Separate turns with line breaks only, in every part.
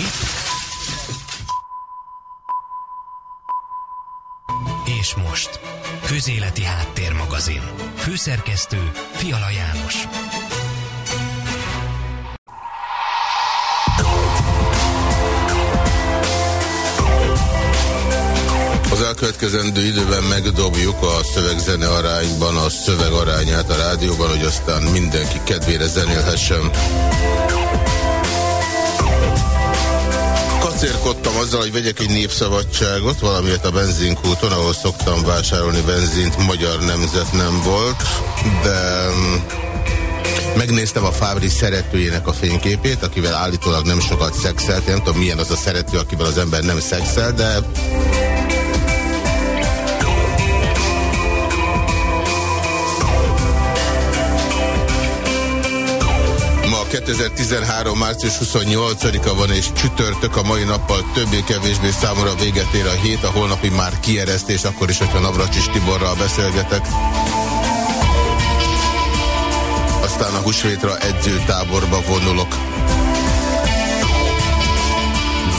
ki. És most, Közéleti Háttérmagazin. Főszerkesztő Fiala János.
Az elkövetkezendő időben megdobjuk a szövegzene arányban a szöveg arányát a rádióban, hogy aztán mindenki kedvére zenélhessen. Kacérkodtam azzal, hogy vegyek egy népszabadságot, valamiért a benzinkúton, ahol szoktam vásárolni benzint, magyar nemzet nem volt, de mm, megnéztem a Fábri szeretőjének a fényképét, akivel állítólag nem sokat szexelt, nem tudom milyen az a szerető, akivel az ember nem szexel, de 2013. március 28-a van és csütörtök a mai nappal többé-kevésbé számomra véget ér a hét, a holnapi már kieresztés, akkor is, hogyha Navracsis Tiborral beszélgetek. Aztán a húsvétra edzőtáborba vonulok.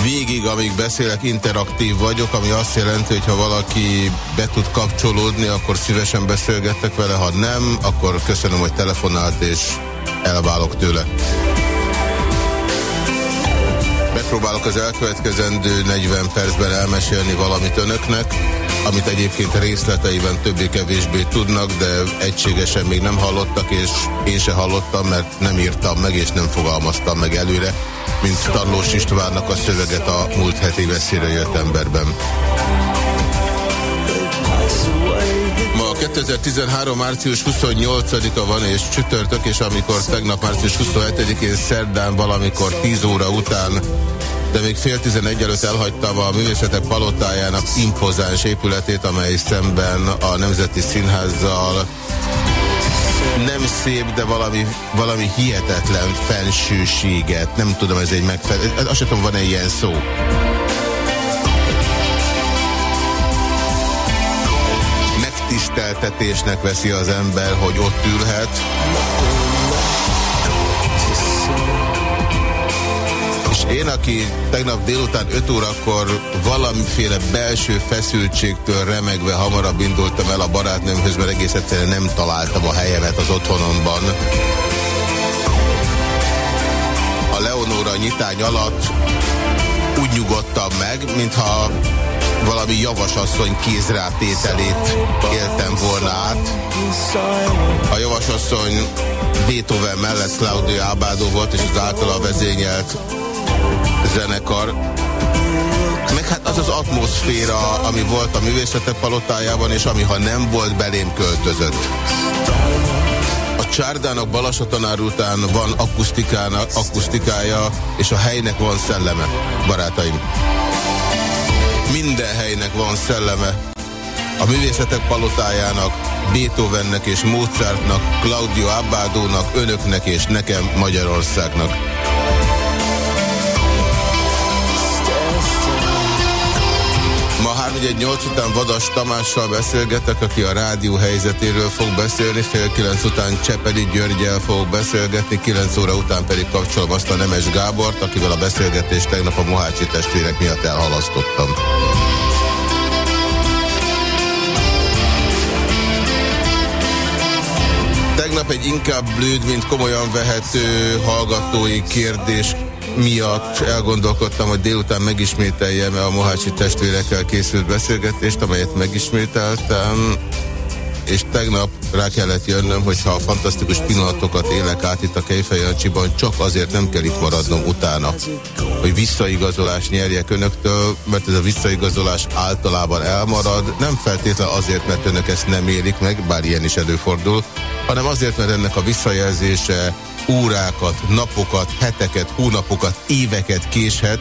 Végig, amíg beszélek, interaktív vagyok, ami azt jelenti, hogy ha valaki be tud kapcsolódni, akkor szívesen beszélgetek vele, ha nem, akkor köszönöm, hogy telefonált és elválok tőle. Megpróbálok az elkövetkezendő 40 percben elmesélni valamit önöknek, amit egyébként részleteiben többé-kevésbé tudnak, de egységesen még nem hallottak, és én se hallottam, mert nem írtam meg, és nem fogalmaztam meg előre, mint Tarlós Istvánnak a szöveget a múlt heti veszélyre jött emberben. 2013. március 28-a van és csütörtök, és amikor tegnap március 27-én szerdán valamikor 10 óra után de még fél tizenegy előtt elhagytam a művészetek palotájának impozáns épületét, amely szemben a Nemzeti Színházzal nem szép, de valami, valami hihetetlen fensőséget, nem tudom, ez egy megfelelő, azt sem tudom, van-e ilyen szó. Megtiszteltetésnek veszi az ember, hogy ott ülhet. És én, aki tegnap délután 5 órakor valamiféle belső feszültségtől remegve hamarabb indultam el a barátnőmhöz, mert egész egyszerűen nem találtam a helyemet az otthonomban. A Leonóra nyitány alatt úgy nyugodtam meg, mintha valami javasasszony kézrátételét éltem volna át. A javasasszony Beethoven mellett Claudio Abado volt, és az általa vezényelt zenekar. Meg hát az az atmoszféra, ami volt a művészetek palotájában, és ami ha nem volt, belém költözött. A csárdának Balasatanár után van akusztikája, és a helynek van szelleme, barátaim. Minden helynek van szelleme. A művészetek palotájának, Beethovennek és Mozartnak, Claudio Abbadónak, önöknek és nekem Magyarországnak. Ma 318 után Vadas Tamással beszélgetek, aki a rádió helyzetéről fog beszélni, fél kilenc után Csepeli Györgyel fog beszélgetni, kilenc óra után pedig kapcsolom azt a Nemes Gábort, akivel a beszélgetést tegnap a Mohácsi testvérek miatt elhalasztottam. Tegnap egy inkább blőd, mint komolyan vehető hallgatói kérdés miatt elgondolkodtam, hogy délután megismételjem a Mohácsi testvérekkel készült beszélgetést, amelyet megismételtem, és tegnap rá kellett jönnöm, hogy ha a fantasztikus pillanatokat élek át itt a Kejfejancsiban, csak azért nem kell itt maradnom utána, hogy visszaigazolás nyerjek önöktől, mert ez a visszaigazolás általában elmarad, nem feltétlen azért, mert önök ezt nem élik meg, bár ilyen is előfordul, hanem azért, mert ennek a visszajelzése órákat, napokat, heteket, hónapokat, éveket késhet,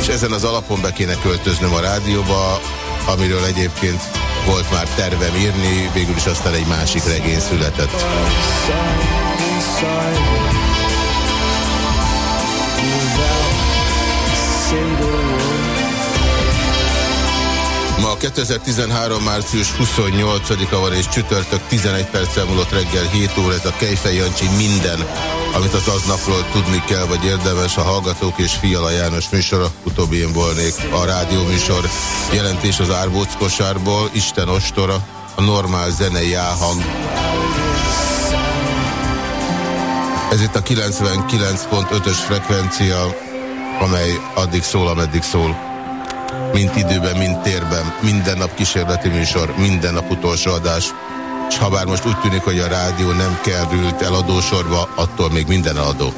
és ezen az alapon be kéne költöznöm a rádióba, amiről egyébként volt már tervem írni, végül is aztán egy másik regény született. 2013. március 28-a van és csütörtök 11 perccel múlott reggel 7 óra, ez a Kejfej Jancsi minden, amit az aznapról tudni kell, vagy érdemes a Hallgatók és Fiala János műsora, utóbbi én volnék a rádió műsor jelentés az árbóc kosárból, Isten ostora, a normál zenei áhang. Ez itt a 99.5-ös frekvencia, amely addig szól, ameddig szól. Mint időben, mint térben, minden nap kísérleti műsor, minden nap utolsó adás. És ha bár most úgy tűnik, hogy a rádió nem került eladósorba, attól még minden adó.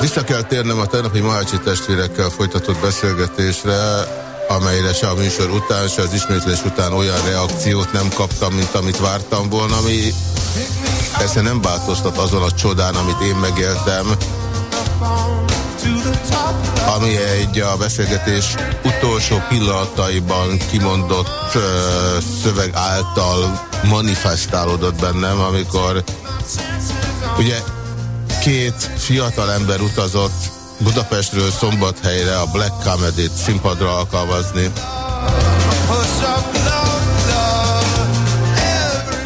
Vissza kell térnem a tegnapi Mahácsi testvérekkel folytatott beszélgetésre, amelyre se a műsor után, se az ismétlés után olyan reakciót nem kaptam, mint amit vártam volna, ami persze nem változtat azon a csodán, amit én megéltem, ami egy a beszélgetés utolsó pillanataiban kimondott uh, szöveg által manifestálódott bennem, amikor ugye két fiatal ember utazott Budapestről Szombathelyre a Black Comedy-t színpadra alkalmazni.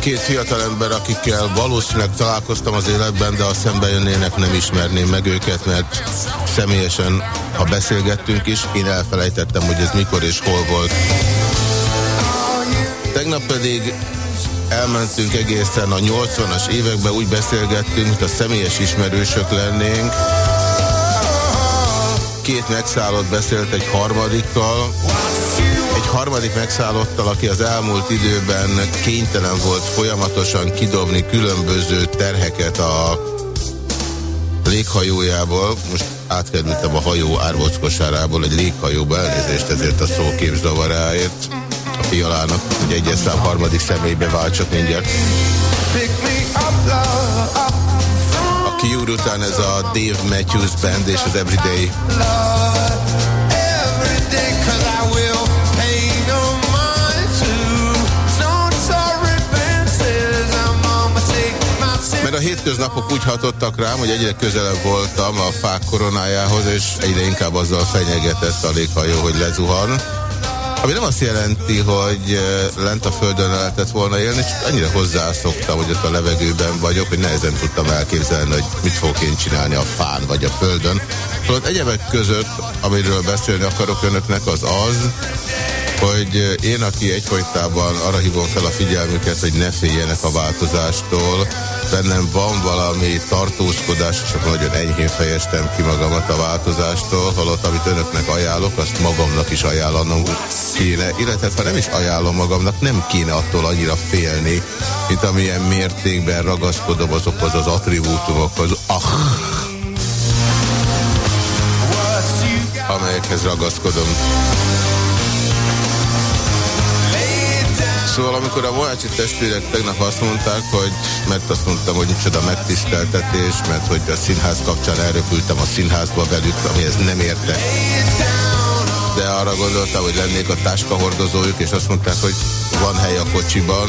Két fiatal ember, akikkel valószínűleg találkoztam az életben, de a szembe jönnének, nem ismerném meg őket, mert személyesen, ha beszélgettünk is, én elfelejtettem, hogy ez mikor és hol volt. Tegnap pedig elmentünk egészen a 80-as években, úgy beszélgettünk, mint a személyes ismerősök lennénk, két megszállott beszélt egy harmadikkal, egy harmadik megszállottal, aki az elmúlt időben kénytelen volt folyamatosan kidobni különböző terheket a léghajójából. Most átkerültem a hajó árvockosárából egy léghajóba, elnézést ezért a szókép zavaráért a fialának, hogy egyes szám harmadik személybe váltsak mindjárt. Pick me up, love. Cure után ez a Dave Matthews Band és az Everyday. Mert a hétköznapok úgy hatottak rám, hogy egyre közelebb voltam a fák koronájához, és egyre inkább azzal fenyegetett a léghajó, hogy lezuhan. Ami nem azt jelenti, hogy lent a földön lehetett volna élni, csak annyira hozzászoktam, hogy ott a levegőben vagyok, hogy nehezen tudtam elképzelni, hogy mit fogok én csinálni a fán vagy a földön. Szóval egyebek között, amiről beszélni akarok önöknek, az az, hogy én, aki egyfolytában arra hívom fel a figyelmüket, hogy ne féljenek a változástól, bennem van valami tartózkodás, és akkor nagyon enyhén fejeztem ki magamat a változástól, holott amit önöknek ajánlok, azt magamnak is ajánlanom kéne, illetve ha nem is ajánlom magamnak, nem kéne attól annyira félni, mint amilyen mértékben ragaszkodom azokhoz az attribútumokhoz, ah, amelyekhez ragaszkodom. Szóval amikor a Mohácsi testvérek tegnap azt mondták, hogy, mert azt mondtam, hogy micsoda megtiszteltetés, mert hogy a színház kapcsán elröpültem a színházba velük, amihez nem érte. De arra gondoltam, hogy lennék a táskahordozójuk, és azt mondták, hogy van hely a kocsiban,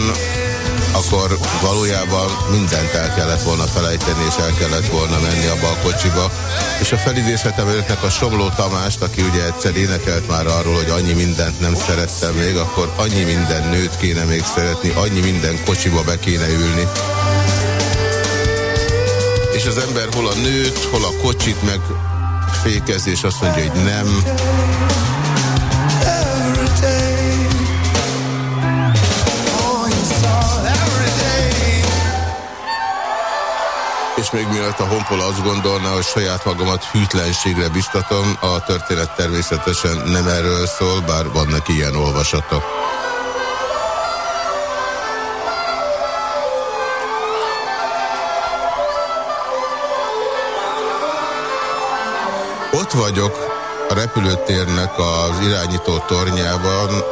akkor valójában mindent el kellett volna felejteni, és el kellett volna menni abba a kocsiba. És a felidézhetem önöknek a Somló Tamást, aki ugye egyszer énekelt már arról, hogy annyi mindent nem szerettem még, akkor annyi minden nőt kéne még szeretni, annyi minden kocsiba be kéne ülni. És az ember hol a nőt, hol a kocsit meg fékez, és azt mondja, hogy nem. És még mielőtt a honpol azt gondolna, hogy saját magamat hűtlenségre biztatom, a történet természetesen nem erről szól, bár vannak ilyen olvasata. Ott vagyok a repülőtérnek az irányító tornyában,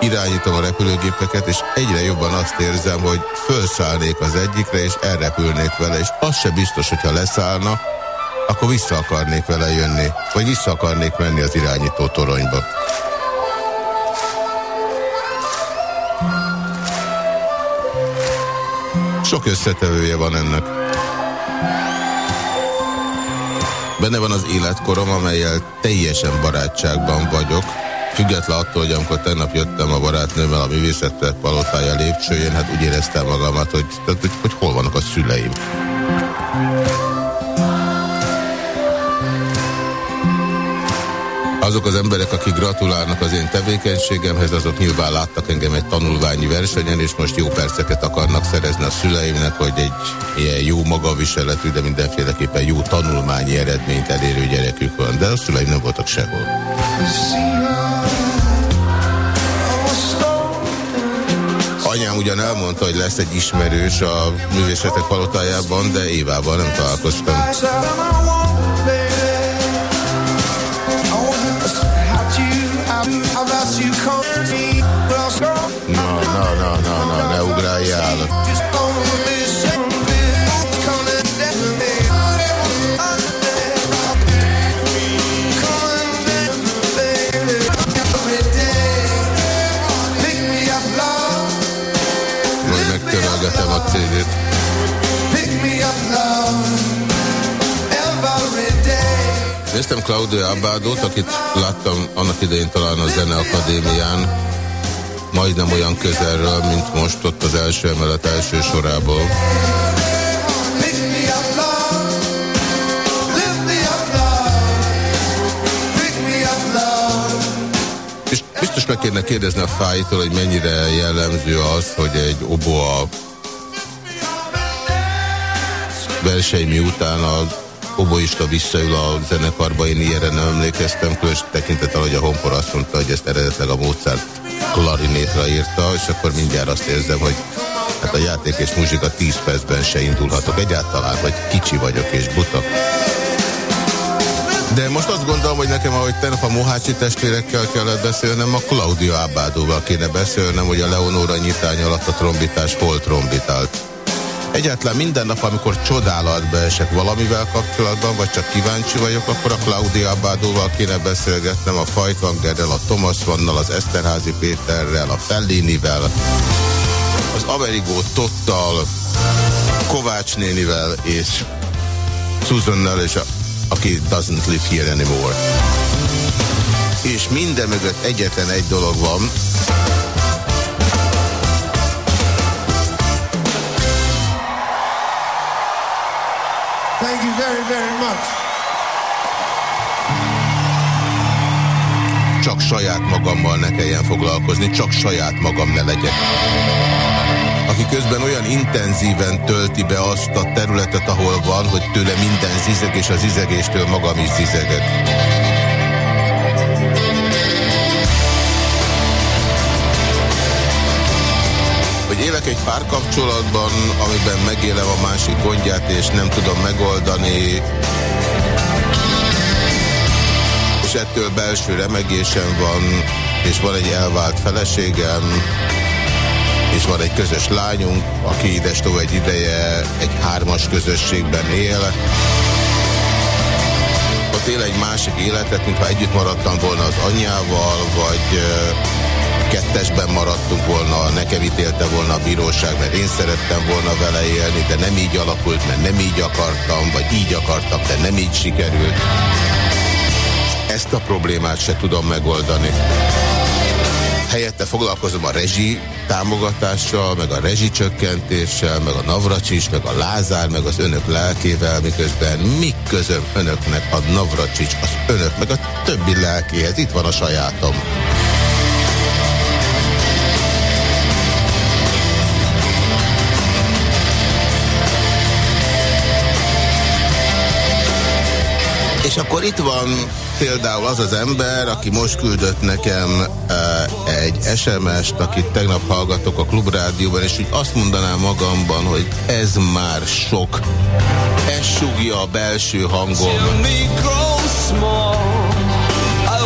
irányítom a repülőgépeket, és egyre jobban azt érzem, hogy felszállnék az egyikre, és elrepülnék vele, és az se biztos, hogyha leszállna, akkor vissza akarnék vele jönni, vagy vissza akarnék menni az irányító toronyba. Sok összetevője van ennek. Benne van az életkorom, amelyel teljesen barátságban vagyok. Független attól, hogy amikor tegnap jöttem a barátnőmmel a művészetek palotája lépcsőjén, hát úgy éreztem magamat, hogy, hogy, hogy, hogy hol vannak a szüleim. Azok az emberek, akik gratulálnak az én tevékenységemhez, azok nyilván láttak engem egy tanulványi versenyen, és most jó perceket akarnak szerezni a szüleimnek, hogy egy ilyen jó magaviseletű, de mindenféleképpen jó tanulmányi eredményt elérő gyerekük van. De a szüleim nem voltak sehol. Anyám ugyan elmondta, hogy lesz egy ismerős a művészetek palotájában, de Évával nem találkoztam. Néztem Claudio Abbádót, akit láttam annak idején talán a Zeneakadémián, majdnem olyan közelről, mint most ott az első emelet első sorából. És biztos meg kéne kérdezni a fájtól, hogy mennyire jellemző az, hogy egy oboa verseny miután a oboista visszaül a zenekarba, én ilyenre nem emlékeztem, különös tekintettel, hogy a Honpor azt mondta, hogy ezt eredetleg a Mozart klarinétra írta, és akkor mindjárt azt érzem, hogy hát a játék és muzsika 10 percben se indulhatok egyáltalán, vagy kicsi vagyok és buta. De most azt gondolom, hogy nekem, ahogy tegnap a Mohácsi testvérekkel kellett beszélnem, a Claudio Ábádóval kéne beszélnem, hogy a Leonora nyitány alatt a trombitás hol trombitált. Egyáltalán minden nap, amikor csodálatba esek valamivel kapcsolatban, vagy csak kíváncsi vagyok, akkor a Claudia Abádóval kéne beszélgetnem, a Fajtvangerrel, a Thomas Vannal, az Eszterházi Péterrel, a Fellinivel, az Amerigó Tottal, Kovács nénivel és Susannal, és a, aki doesn't live here anymore. És minden mögött egyetlen egy dolog van, Csak saját magammal ne kelljen foglalkozni, csak saját magam ne legyek. Aki közben olyan intenzíven tölti be azt a területet, ahol van, hogy tőle minden zizeg, és az zizegéstől magam is zizegek. hogy élek egy párkapcsolatban, amiben megélem a másik gondját, és nem tudom megoldani, és ettől belső remegésem van, és van egy elvált feleségem, és van egy közös lányunk, aki idestó egy ideje egy hármas közösségben él. Ott él egy másik életet, mintha együtt maradtam volna az anyjával, vagy kettesben maradtunk volna, nekem ítélte volna a bíróság, mert én szerettem volna vele élni, de nem így alakult, mert nem így akartam, vagy így akartam, de nem így sikerült. Ezt a problémát se tudom megoldani. Helyette foglalkozom a rezsi támogatással, meg a rezsi csökkentéssel, meg a Navracsis, meg a Lázár, meg az önök lelkével, miközben mi közöm önöknek a Navracsics, az önök, meg a többi lelkéhez. Itt van a sajátom. És akkor itt van például az az ember, aki most küldött nekem uh, egy SMS-t, akit tegnap hallgatok a klubrádióban, és úgy azt mondanám magamban, hogy ez már sok. Ez súgja a belső hangom.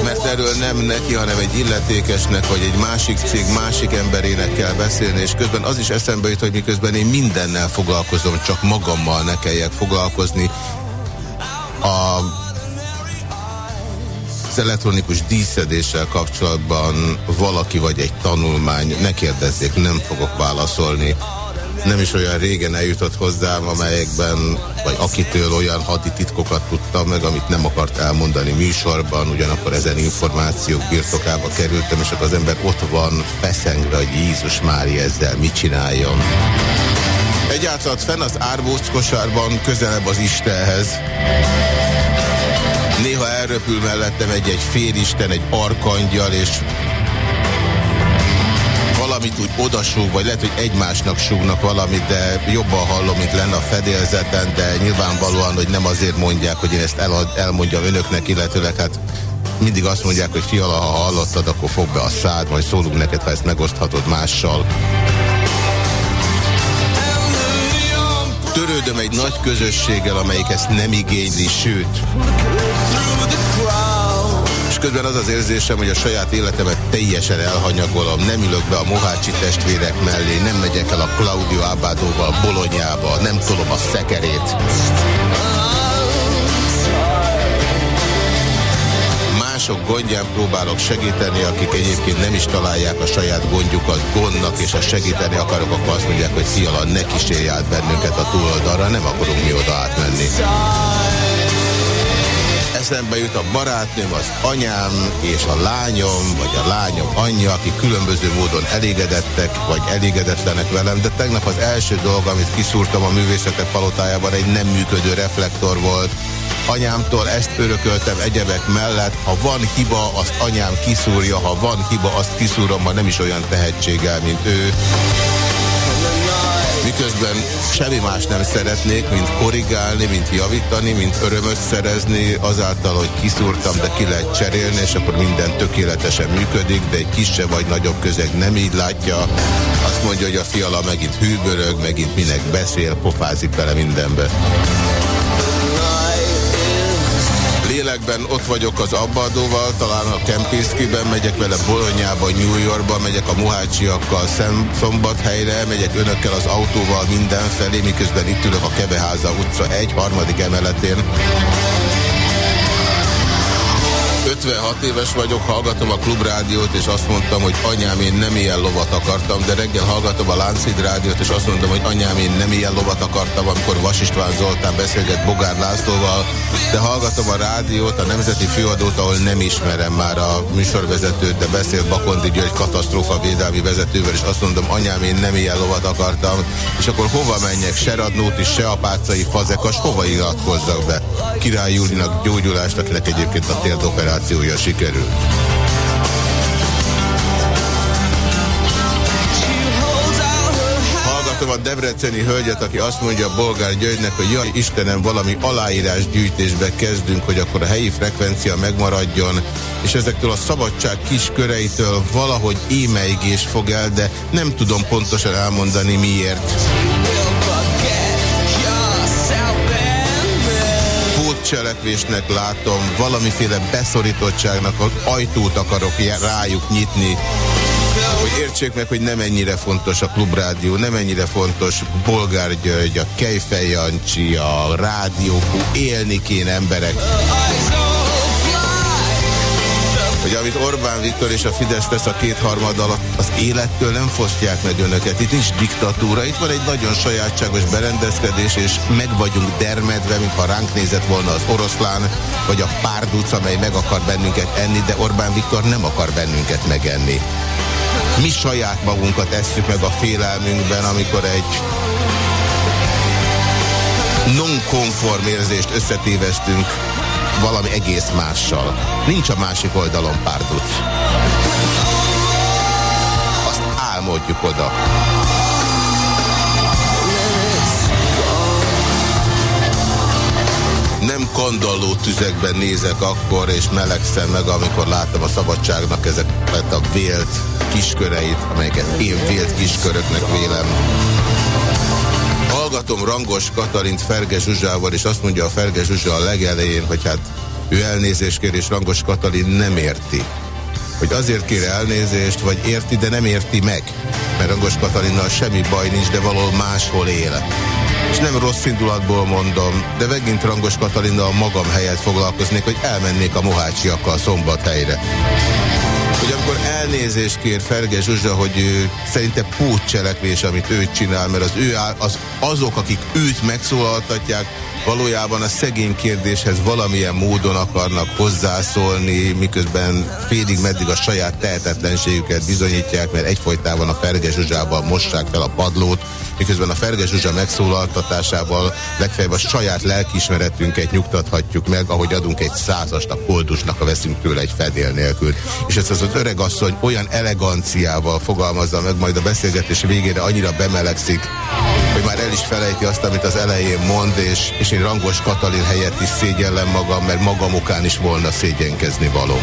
Mert erről nem neki, hanem egy illetékesnek, vagy egy másik cég másik emberének kell beszélni, és közben az is eszembe jut, hogy miközben én mindennel foglalkozom, csak magammal ne kelljek foglalkozni. A elektronikus díszedéssel kapcsolatban valaki vagy egy tanulmány, ne kérdezzék, nem fogok válaszolni. nem is olyan régen eljutott hozzám, amelyekben, vagy akitől olyan hadi titkokat tudtam meg, amit nem akart elmondani műsorban, ugyanakkor ezen információk birtokába kerültem, és akkor az ember ott van feszengve, hogy Jézus Mária ezzel mit csináljon. Egyáltalán fenn az árbóc kosárban közelebb az Istenhez. Néha elröpül mellettem egy-egy félisten, egy arkangyal, és valamit úgy odasúg, vagy lehet, hogy egymásnak súgnak valamit, de jobban hallom, mint lenne a fedélzeten, de nyilvánvalóan, hogy nem azért mondják, hogy én ezt el, elmondjam önöknek, illetőleg hát mindig azt mondják, hogy fiala, ha hallottad, akkor fog be a szád, majd szólunk neked, ha ezt megoszthatod mással. Törődöm egy nagy közösséggel, amelyik ezt nem igényli, sőt közben az az érzésem, hogy a saját életemet teljesen elhanyagolom, nem ülök be a Mohácsi testvérek mellé, nem megyek el a Claudio Abadóval Bolonyába, nem tolom a szekerét. mások gondján próbálok segíteni, akik egyébként nem is találják a saját gondjukat gondnak, és ha segíteni akarok, akkor azt mondják, hogy fiala, ne kísérj át bennünket a túloldalra, nem akarunk mi oda átmenni eszembe jut a barátnőm, az anyám és a lányom, vagy a lányom anyja, akik különböző módon elégedettek, vagy elégedetlenek velem, de tegnap az első dolog, amit kiszúrtam a művészetek palotájában, egy nem működő reflektor volt. Anyámtól ezt örököltem egyebek mellett, ha van hiba, azt anyám kiszúrja, ha van hiba, azt kiszúrom, ha nem is olyan tehetséggel, mint ő miközben semmi más nem szeretnék, mint korrigálni, mint javítani, mint örömöt szerezni, azáltal, hogy kiszúrtam, de ki lehet cserélni, és akkor minden tökéletesen működik, de egy kisebb vagy nagyobb közeg nem így látja. Azt mondja, hogy a fiala megint hűbörög, megint minek beszél, pofázik vele mindenbe lélekben ott vagyok az Abbadóval, talán a Kempinskiben, megyek vele Bolonyába, New Yorkba, megyek a Muhácsiakkal Szombathelyre, megyek önökkel az autóval mindenfelé, miközben itt ülök a Kebeháza utca egy harmadik emeletén. 56 éves vagyok, hallgatom a klubrádiót, és azt mondtam, hogy anyám, én nem ilyen lovat akartam, de reggel hallgatom a Láncid rádiót, és azt mondtam, hogy anyám, én nem ilyen lovat akartam, amikor Vas István Zoltán beszélget Bogár Lászlóval, de hallgatom a rádiót, a Nemzeti Főadót, ahol nem ismerem már a műsorvezetőt, de beszél Bakondi György katasztrófa védelmi vezetővel, és azt mondom, anyám, én nem ilyen lovat akartam, és akkor hova menjek? Se Radnóti, se Apácai Fazekas, hova iratkozzak be? Király Júlinak gyógyulást, akinek egyébként a térdoperáció operációja sikerült. Hallgatom a debreceni hölgyet, aki azt mondja a bolgár Györgynek, hogy jaj Istenem, valami aláírás gyűjtésbe kezdünk, hogy akkor a helyi frekvencia megmaradjon, és ezektől a szabadság kis köreitől valahogy émeigés fog el, de nem tudom pontosan elmondani miért. Cselekvésnek látom, valamiféle beszorítottságnak ajtót akarok rájuk nyitni, hogy értsék meg, hogy nem ennyire fontos a klubrádió, nem ennyire fontos Bolgár György, a Kejfej Jancsi, a rádió, élni kéne emberek hogy amit Orbán Viktor és a Fidesz tesz a kétharmad alatt, az élettől nem fosztják meg önöket. Itt nincs diktatúra, itt van egy nagyon sajátságos berendezkedés, és meg vagyunk dermedve, mintha ránk nézett volna az oroszlán, vagy a párduc, amely meg akar bennünket enni, de Orbán Viktor nem akar bennünket megenni. Mi saját magunkat esszük meg a félelmünkben, amikor egy non-konform érzést összetévesztünk valami egész mással. Nincs a másik oldalon párduc. Azt álmodjuk oda. nem kandalló tüzekben nézek akkor, és melegszem meg, amikor látom a szabadságnak ezeket a vélt kisköreit, amelyeket én vélt kisköröknek vélem. Hallgatom Rangos Katalint Ferge Zsuzsával, és azt mondja a Ferge Zsuzsa a legelején, hogy hát ő elnézést kér, és Rangos Katalin nem érti. Hogy azért kér elnézést, vagy érti, de nem érti meg. Mert Rangos Katalinnal semmi baj nincs, de valahol máshol él. És nem rossz indulatból mondom, de megint Rangos Katalinnal magam helyett foglalkoznék, hogy elmennék a mohácsiakkal szombathelyre. Hogy amikor el elnézést kér Ferge Zsuzsa, hogy szerinte pótcselekvés, amit ő csinál, mert az ő az, azok, akik őt megszólaltatják, valójában a szegény kérdéshez valamilyen módon akarnak hozzászólni, miközben félig meddig a saját tehetetlenségüket bizonyítják, mert egyfolytában a Ferge Zsuzsával mossák fel a padlót, miközben a Ferge Zsuzsa megszólaltatásával legfeljebb a saját lelkismeretünket nyugtathatjuk meg, ahogy adunk egy százast a koldusnak, ha veszünk tőle egy fedél nélkül. És ez az, az öreg asszony olyan eleganciával fogalmazza meg, majd a beszélgetés végére annyira bemelegszik, hogy már el is felejti azt, amit az elején mond, és, és én Rangos Katalin helyett is szégyellem magam, mert magam okán is volna szégyenkezni való.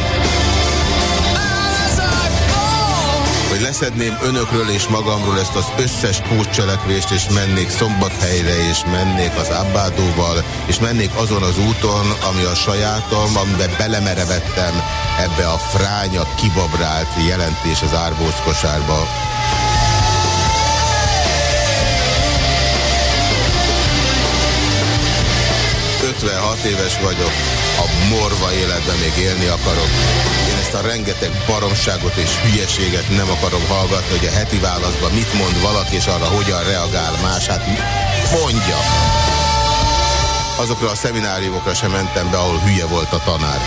hogy leszedném önökről és magamról ezt az összes pótcselekvést, és mennék Szombathelyre, és mennék az Abbádóval, és mennék azon az úton, ami a sajátom, amiben belemerevettem ebbe a fránya, kibabrált jelentés az árbózkosárba. 56 éves vagyok, a morva életben még élni akarok. Én ezt a rengeteg baromságot és hülyeséget nem akarom hallgatni, hogy a heti válaszban mit mond valaki, és arra hogyan reagál más. Hát mondja! Azokra a szemináriumokra sem mentem be, ahol hülye volt a tanár.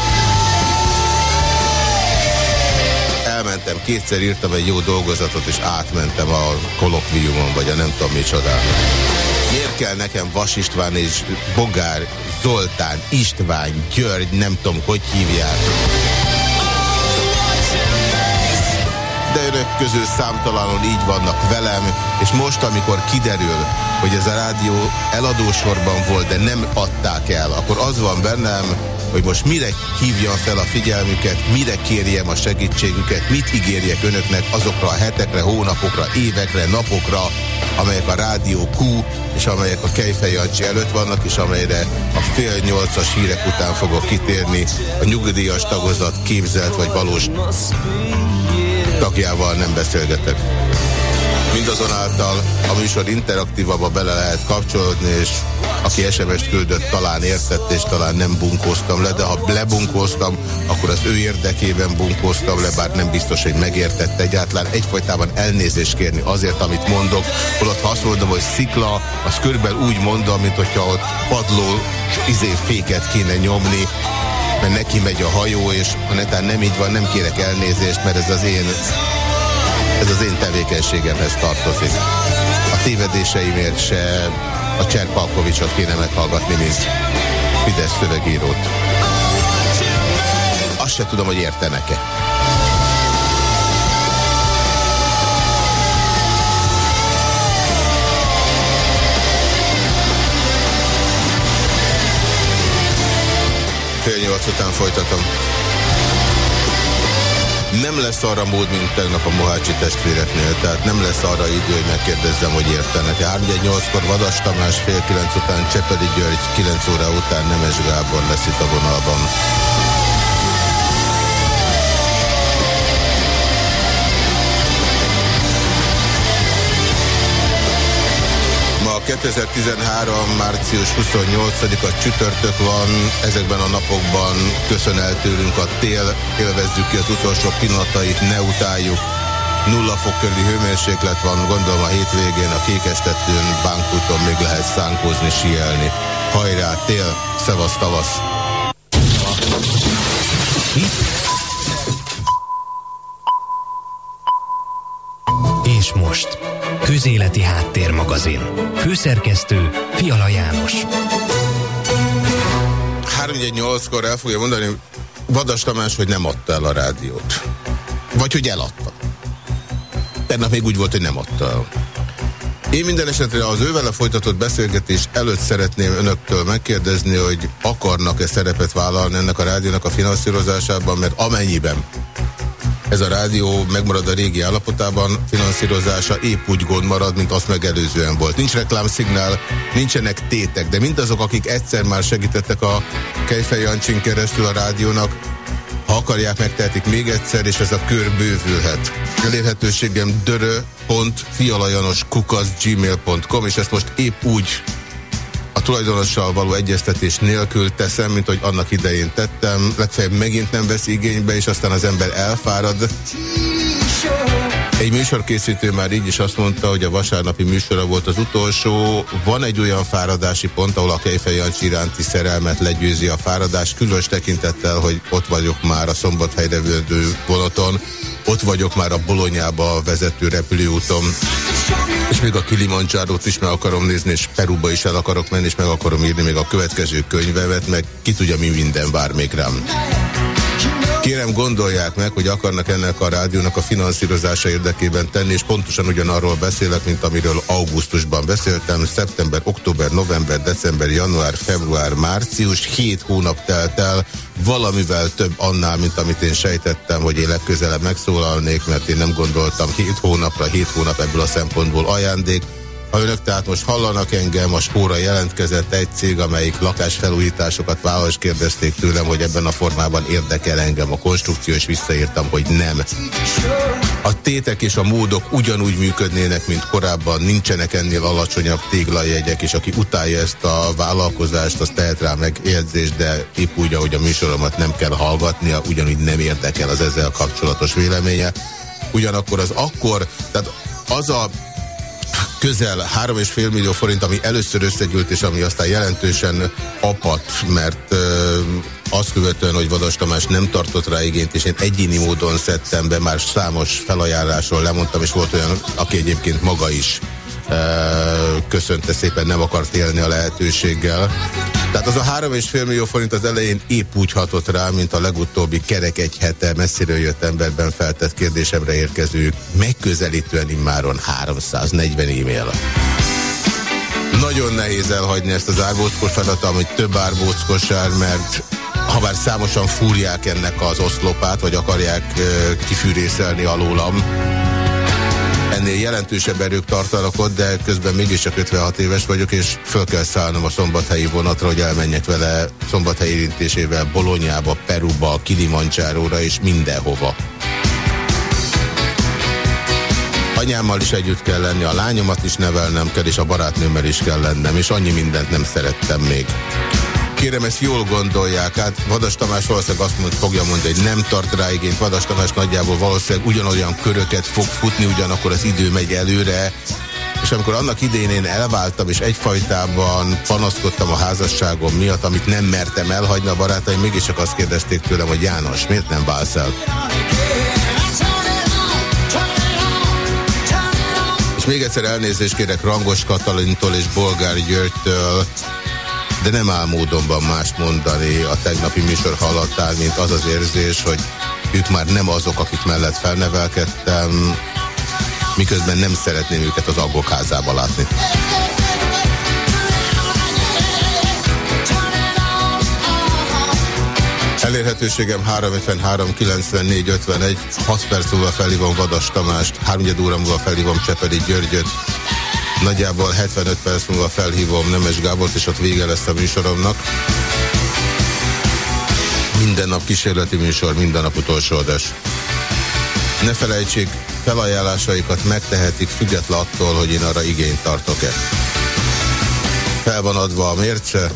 Elmentem, kétszer írtam egy jó dolgozatot, és átmentem a kolokviumon, vagy a nem tudom micsodán. Miért kell nekem Vas István és Bogár Zoltán, István, György, nem tudom, hogy hívják. De önök közül számtalanul így vannak velem, és most, amikor kiderül, hogy ez a rádió eladósorban volt, de nem adták el, akkor az van bennem, hogy most mire hívjam fel a figyelmüket, mire kérjem a segítségüket, mit ígérjek önöknek azokra a hetekre, hónapokra, évekre, napokra, amelyek a Rádió Q és amelyek a Kejfej Jancsi előtt vannak, és amelyre a fél nyolcas hírek után fogok kitérni a nyugdíjas tagozat képzelt vagy valós tagjával nem beszélgetek. Mindazonáltal a műsor interaktívabba bele lehet kapcsolódni, és aki SMS-t küldött, talán értett, és talán nem bunkóztam le, de ha lebunkóztam, akkor az ő érdekében bunkóztam le, bár nem biztos, hogy megértett egyáltalán. Egyfolytában elnézést kérni azért, amit mondok, holott ha azt mondom, hogy szikla, az körülbelül úgy mondom, mint hogyha ott padló izé féket kéne nyomni, mert neki megy a hajó, és ha netán nem így van, nem kérek elnézést, mert ez az én ez az én tevékenységemhez tartozik. A tévedéseimért se a Cserpalkovicsot kéne meghallgatni, mint Fidesz szövegírót. Azt se tudom, hogy értenek-e. Fél nyolc után folytatom. Nem lesz arra mód, mint tegnap a Mohácsi testvéreknél, tehát nem lesz arra idő, hogy megkérdezzem, hogy értenek. 3-8-kor Vadas Tamás, fél 9 után Csepeli György, 9 óra után Nemes Gábor lesz itt a vonalban. 2013. március 28-a csütörtök van, ezekben a napokban köszön el tőlünk a tél, élvezzük ki az utolsó pillanatait, ne utáljuk. Nulla fok körüli hőmérséklet van, gondolom a hétvégén a Kékestetőn, Bánkúton még lehet szánkózni, sielni. Hajrá, tél, szevasz, tavasz!
Közéleti Háttérmagazin. Főszerkesztő Fiala János.
3-8-kor el fogja mondani Vadas Tamás, hogy nem adta el a rádiót. Vagy hogy eladta. Tegnap még úgy volt, hogy nem adta el. Én minden esetre az ővele folytatott beszélgetés előtt szeretném önöktől megkérdezni, hogy akarnak-e szerepet vállalni ennek a rádiónak a finanszírozásában, mert amennyiben ez a rádió megmarad a régi állapotában, finanszírozása épp úgy gond marad, mint azt megelőzően volt. Nincs reklámszignál, nincsenek tétek, de mindazok, akik egyszer már segítettek a Kejfej Jancsin keresztül a rádiónak, ha akarják, megtehetik még egyszer, és ez a kör bővülhet. Elérhetőségem dörö.fialajanoskukac.gmail.com és ezt most épp úgy a tulajdonossal való egyeztetés nélkül teszem, mint hogy annak idején tettem. Legfeljebb megint nem vesz igénybe, és aztán az ember elfárad. Egy műsorkészítő már így is azt mondta, hogy a vasárnapi műsora volt az utolsó. Van egy olyan fáradási pont, ahol a Kejfej Jancsi iránti szerelmet legyőzi a fáradás, különös tekintettel, hogy ott vagyok már a szombathelyre vődő vonaton, ott vagyok már a Bolonyába vezető repülőúton, és még a Kilimanjárót is meg akarom nézni, és Peruba is el akarok menni, és meg akarom írni még a következő könyvemet, meg ki tudja, mi minden vár még rám. Kérem gondolják meg, hogy akarnak ennek a rádiónak a finanszírozása érdekében tenni, és pontosan ugyanarról beszélek, mint amiről augusztusban beszéltem. Szeptember, október, november, december, január, február, március, hét hónap telt el, valamivel több annál, mint amit én sejtettem, hogy én legközelebb megszólalnék, mert én nem gondoltam hét hónapra, hét hónap ebből a szempontból ajándék. Ha önök tehát most hallanak engem, a spóra jelentkezett egy cég, amelyik lakásfelújításokat vállal, és kérdezték tőlem, hogy ebben a formában érdekel engem a konstrukció, és visszaírtam, hogy nem. A tétek és a módok ugyanúgy működnének, mint korábban, nincsenek ennél alacsonyabb téglajegyek, és aki utálja ezt a vállalkozást, az tehet rá megjegyzést, de épp úgy, ahogy a műsoromat nem kell hallgatnia, ugyanúgy nem érdekel az ezzel kapcsolatos véleménye. Ugyanakkor az akkor, tehát az a közel 3,5 millió forint, ami először összegyűlt, és ami aztán jelentősen apat, mert azt követően, hogy Vadas Tamás nem tartott rá igényt, és én egyéni módon szedtem be, már számos felajánlásról lemondtam, és volt olyan, aki egyébként maga is köszönte szépen, nem akart élni a lehetőséggel. Tehát az a három és fél millió forint az elején épp úgy hatott rá, mint a legutóbbi kerek egy hete messziről jött emberben feltett kérdésemre érkező megközelítően immáron 340 e-mail. Nagyon nehéz elhagyni ezt az árbóckos feladatom, hogy több árbóckosár, mert ha bár számosan fúrják ennek az oszlopát, vagy akarják kifűrészelni alólam, ennél jelentősebb erők tartanak ott, de közben mégiscsak 56 éves vagyok, és föl kell szállnom a szombathelyi vonatra, hogy elmenjek vele szombathely érintésével Bolonyába, Peruba, Kilimancsáróra és mindenhova. Anyámmal is együtt kell lenni, a lányomat is nevelnem kell, és a barátnőmmel is kell lennem, és annyi mindent nem szerettem még. Kérem, ezt jól gondolják át. Vadas Tamás valószínűleg azt mond, fogja mondani, hogy nem tart rá igényt. Vadas Tamás nagyjából valószínűleg ugyanolyan köröket fog futni, ugyanakkor az idő megy előre. És amikor annak idején én elváltam, és egyfajtában panaszkodtam a házasságom miatt, amit nem mertem elhagyni a barátaim, mégiscsak azt kérdezték tőlem, hogy János, miért nem válsz el? És még egyszer elnézést kérek Rangos Katalintól és Bolgár Györgytől, de nem áll módonban mást mondani a tegnapi műsor hallatán, mint az az érzés, hogy ők már nem azok, akik mellett felnevelkedtem, miközben nem szeretném őket az aggok házába látni. Elérhetőségem 353 94 51, 6 perc múlva felhívom Vadas Tamást, 3 óra múlva felhívom Csepedi Györgyöt, Nagyjából 75 perc múlva felhívom Nemes Gábort, és ott vége lesz a műsoromnak. Minden nap kísérleti műsor, minden nap utolsó adás. Ne felejtsék, felajánlásaikat megtehetik független attól, hogy én arra igényt tartok-e. Fel van adva a mérce,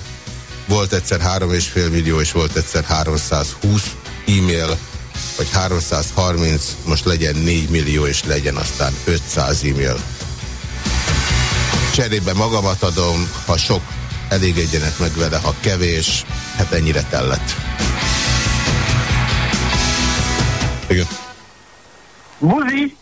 volt egyszer 3,5 millió, és volt egyszer 320 e-mail, vagy 330, most legyen 4 millió, és legyen aztán 500 e-mail. Cserébe magamat adom, ha sok, elégedjenek meg vele, ha kevés, hát ennyire tellett. Igen.
Buzi!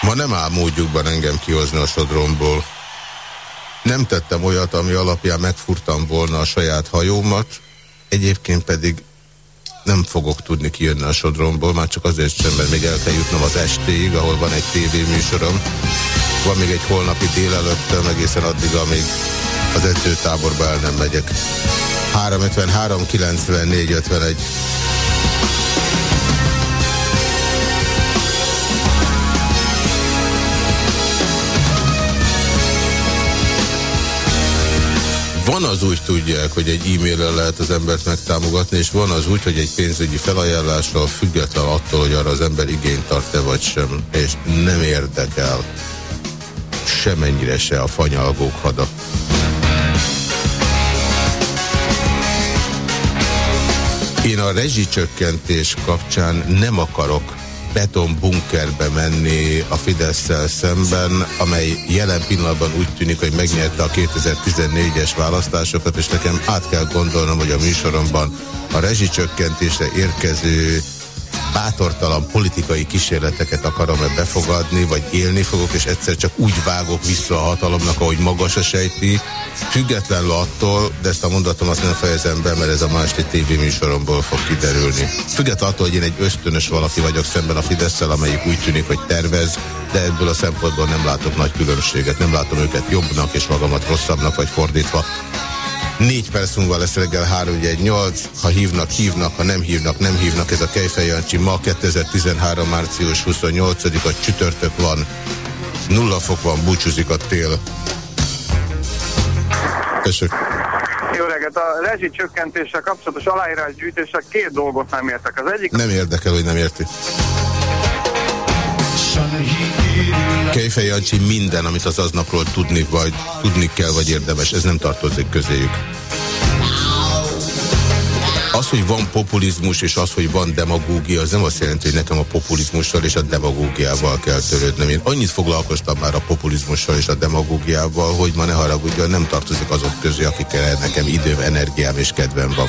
Ma nem áll módjukban engem kihozni a sodromból. Nem tettem olyat, ami alapján megfurtam volna a saját hajómat, egyébként pedig nem fogok tudni kijönni a sodromból, már csak azért sem, mert még el kell jutnom az estéig, ahol van egy tévéműsorom. Van még egy holnapi délelőttem, egészen addig, amíg az edzőtáborba el nem megyek. 353 94 51 van az úgy tudják, hogy egy e-mailrel lehet az embert megtámogatni, és van az úgy, hogy egy pénzügyi felajánlással független attól, hogy arra az ember igényt tart-e vagy sem, és nem érdekel semennyire se a fanyalgók hada. Én a rezsicsökkentés kapcsán nem akarok betonbunkerbe menni a fidesz szemben, amely jelen pillanatban úgy tűnik, hogy megnyerte a 2014-es választásokat, és nekem át kell gondolnom, hogy a műsoromban a rezsicsökkentésre érkező bátortalan politikai kísérleteket akarom-e befogadni, vagy élni fogok, és egyszer csak úgy vágok vissza a hatalomnak, ahogy maga se sejti, függetlenül attól, de ezt a mondatom azt nem fejezem be, mert ez a második tévéműsoromból fog kiderülni. Függetlenül attól, hogy én egy ösztönös valaki vagyok szemben a fidesz amelyik úgy tűnik, hogy tervez, de ebből a szempontból nem látok nagy különbséget, nem látom őket jobbnak és magamat rosszabbnak, vagy fordítva. Négy perc múlva lesz reggel 318, ha hívnak, hívnak, ha nem hívnak, nem hívnak. Ez a Kejfej Jancsi ma 2013. március 28-a csütörtök van. Nulla fok van, búcsúzik a tél.
Köszönöm. Jó reggelt! A rezsicsökkentéssel kapcsolatos aláírásgyűjtések két dolgot nem értek. Az egyik...
Nem érdekel, hogy nem érti. Kejfej Jancsi minden, amit az aznapról tudni, vagy tudni kell, vagy érdemes, ez nem tartozik közéjük. Az, hogy van populizmus, és az, hogy van demagógia, az nem azt jelenti, hogy nekem a populizmussal és a demagógiával kell törődnöm. Én annyit foglalkoztam már a populizmussal és a demagógiával, hogy ma ne haragudjon, nem tartozik azok közé, akikkel nekem időm, energiám és kedvem van.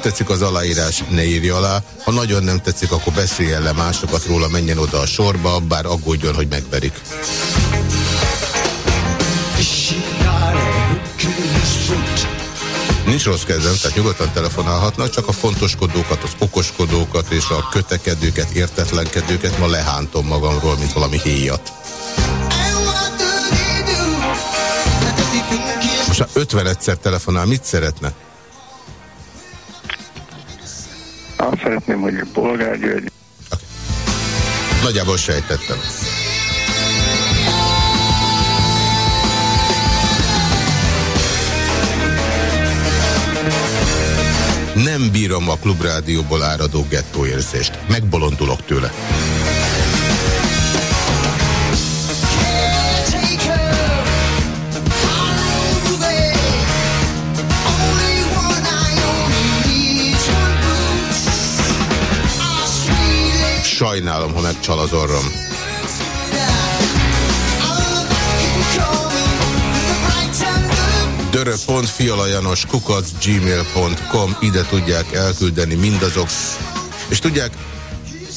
Tetszik az aláírás, ne írja alá. Ha nagyon nem tetszik, akkor beszéljen le másokat róla, menjen oda a sorba, bár aggódjon, hogy megverik. Nincs rossz kezdem, tehát nyugodtan telefonálhatnak, csak a fontoskodókat, az okoskodókat és a kötekedőket, értetlenkedőket ma lehántom magamról, mint valami héjat. Most már 50 egyszer telefonál, mit szeretne?
Azt szeretném, hogy Polgár György.
Nagyjából sejtettem. Nem bírom a klubrádióból áradó gettóérzést. Megbolondulok tőle. Sajnálom, ha megcsal az orrom. dörö.fialajanos kukac gmail.com ide tudják elküldeni mindazok. És tudják,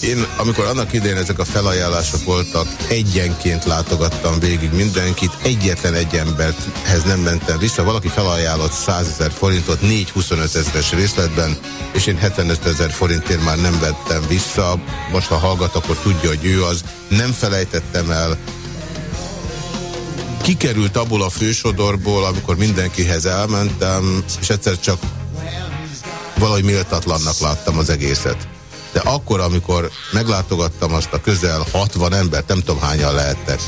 én, amikor annak idején ezek a felajánlások voltak, egyenként látogattam végig mindenkit, egyetlen egy emberhez nem mentem vissza. Valaki felajánlott 100 ezer forintot 4-25 ezeres részletben, és én 75 ezer forintért már nem vettem vissza. Most, ha hallgat, akkor tudja, hogy ő az. Nem felejtettem el. Kikerült abból a fősodorból, amikor mindenkihez elmentem, és egyszer csak valahogy méltatlannak láttam az egészet de akkor, amikor meglátogattam azt a közel 60 embert, nem tudom hányan lehettek,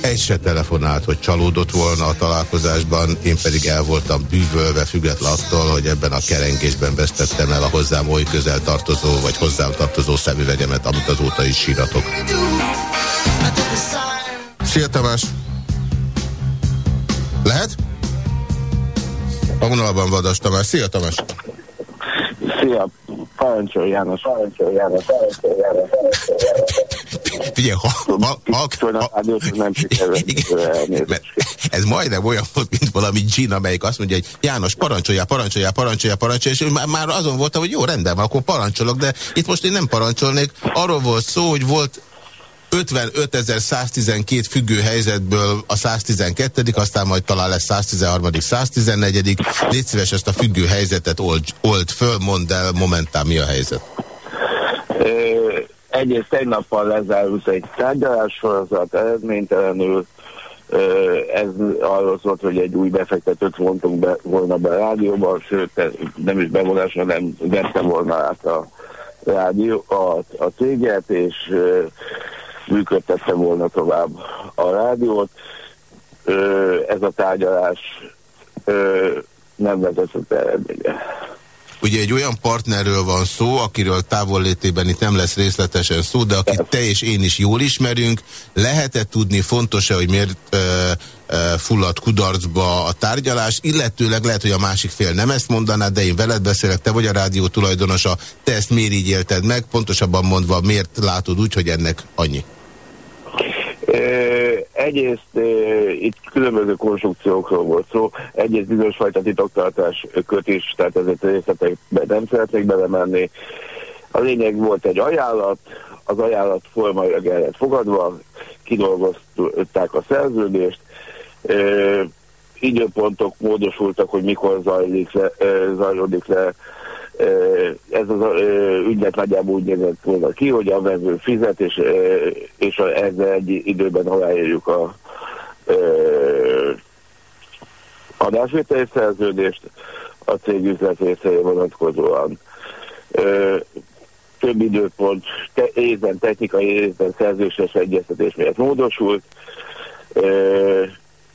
egy se telefonált, hogy csalódott volna a találkozásban, én pedig el voltam bűvölve, független attól, hogy ebben a kerengésben vesztettem el a hozzám oly közel tartozó, vagy hozzám tartozó szemüvegemet, amit azóta is síratok. Szia Tamás! Lehet? A vonalban Vadas Tamás. Szia Tamás!
Szia! Parancsolj János, parancsolj János, parancsolj János, parancsolj János.
Figyelj, ha, ha, ha, ha, nem Ez majdnem olyan volt, mint valami dzsin, amelyik azt mondja, hogy János, parancsoljál, parancsoljál, parancsoljál, parancsoljál, és már, már azon voltam, hogy jó, rendben, akkor parancsolok, de itt most én nem parancsolnék. Arról volt szó, hogy volt 55.112 függő helyzetből a 112 aztán majd talán lesz 113 114 Légy szíves ezt a függő helyzetet old, old föl, mondd el momentán mi a helyzet.
Egyrészt egy nappal lezárult egy tárgyalássorozat, eredménytelenül ez arról szólt, hogy egy új befektetőt vontunk be, volna be a rádióba, sőt nem is bevonásra, nem vette volna át a rádió, a, a céget, és működtette volna tovább a rádiót. Ez a tárgyalás nem vezetett eredménye.
Ugye egy olyan partnerről van szó, akiről távollétében itt nem lesz részletesen szó, de akit te és én is jól ismerünk. Lehet-e tudni, fontos-e, hogy miért ö, ö, fulladt kudarcba a tárgyalás, illetőleg lehet, hogy a másik fél nem ezt mondaná, de én veled beszélek, te vagy a rádió tulajdonosa, te ezt miért így élted meg, pontosabban mondva, miért látod úgy, hogy ennek annyi?
Egyrészt itt különböző konstrukciókról volt szó, egyrészt bizonyos fajta titoktartás kötés, tehát ezért részletekbe nem szeretnék belemenni. A lényeg volt egy ajánlat, az ajánlat formailag el lett fogadva, kidolgozták a szerződést, időpontok módosultak, hogy mikor zajlik le, zajlódik le ez az ügylet nagyjából úgy nézett volna ki, hogy a vevő fizet, és, és ezzel egy időben aláírjuk a adásvételi szerződést a cég üzlet részeire vonatkozóan. Több időpont te, részben technikai, részben szerzőses egyeztetés miatt módosult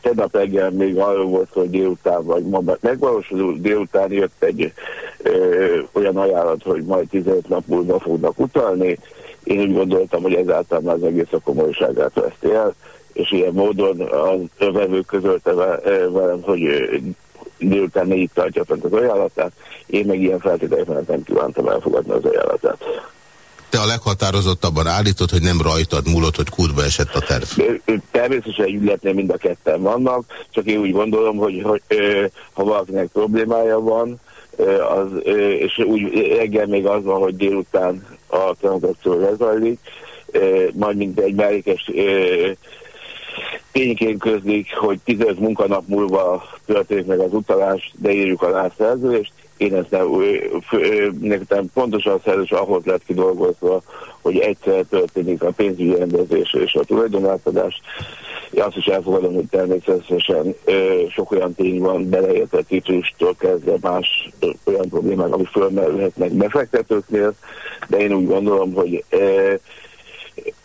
tegnap reggel még arról volt, hogy délután vagy ma megvalósul, délután jött egy ö, olyan ajánlat, hogy majd 15 nap múlva fognak utalni. Én úgy gondoltam, hogy ezáltal már az egész a komolyságát veszti el, és ilyen módon az övevők közölte velem, hogy délután négy tartja fent az ajánlatát, én meg ilyen feltételek nem kívántam elfogadni az ajánlatát
te a leghatározottabban állítod, hogy nem rajtad múlott, hogy kurva esett a terv.
Természetesen ügyletnél mind a ketten vannak, csak én úgy gondolom, hogy, hogy ha valakinek problémája van, az, és úgy reggel még az van, hogy délután a tranzakció lezajlik, majd mint egy mellékes tényként közlik, hogy 15 munkanap múlva történik meg az utalás, de írjuk a szerződést, én ezt nem, nekem pontosan szerzős ahhoz lett kidolgozva, hogy egyszer történik a pénzügyi rendezés és a tulajdonátadás. Én azt is elfogadom, hogy természetesen ö, sok olyan tény van, beleértve titrustól kezdve más ö, olyan problémák, amik fölmerülhetnek befektetőknél, de én úgy gondolom, hogy ö,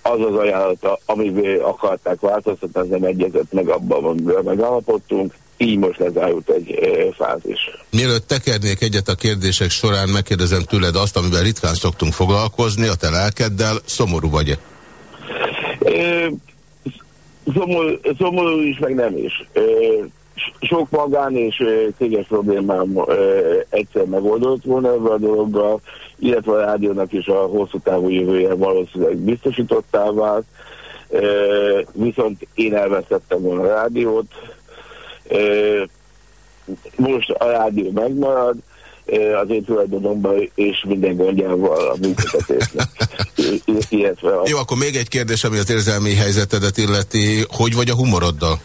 az az ajánlat, amivel akarták változtatni, az nem egyezett meg abban, amivel megállapodtunk, így most lezárult egy fázis.
Mielőtt tekernék egyet a kérdések során, megkérdezem tőled azt, amivel ritkán szoktunk foglalkozni, a te lelkeddel, szomorú vagy-e?
Szomorú, szomorú is, meg nem is. Sok magán és céges problémám egyszer megoldott volna ebben a dologgal, illetve a rádiónak is a hosszú távú jövője valószínűleg biztosítottá vált, viszont én elvesztettem volna a rádiót, most a rádió megmarad, az én tulajdonomban és minden gondjával a működtetésnek.
a... Jó, akkor még egy kérdés, ami az érzelmi helyzetedet illeti. Hogy vagy a humoroddal?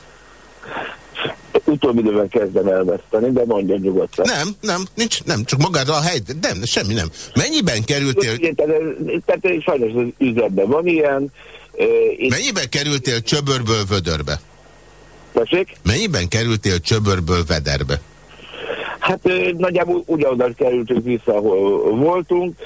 Utóbbi időben kezdem elveszteni, de mondja nyugodtan.
Nem, nem, nincs, nem, csak magára a hely, nem, semmi nem. Mennyiben kerültél...
Tehát, tehát sajnos az üzletben van ilyen.
Én... Mennyiben kerültél csöbörből vödörbe?
Tessék?
Mennyiben kerültél csöbörből vederbe?
Hát nagyjából ugyanoda kerültünk vissza, ahol voltunk.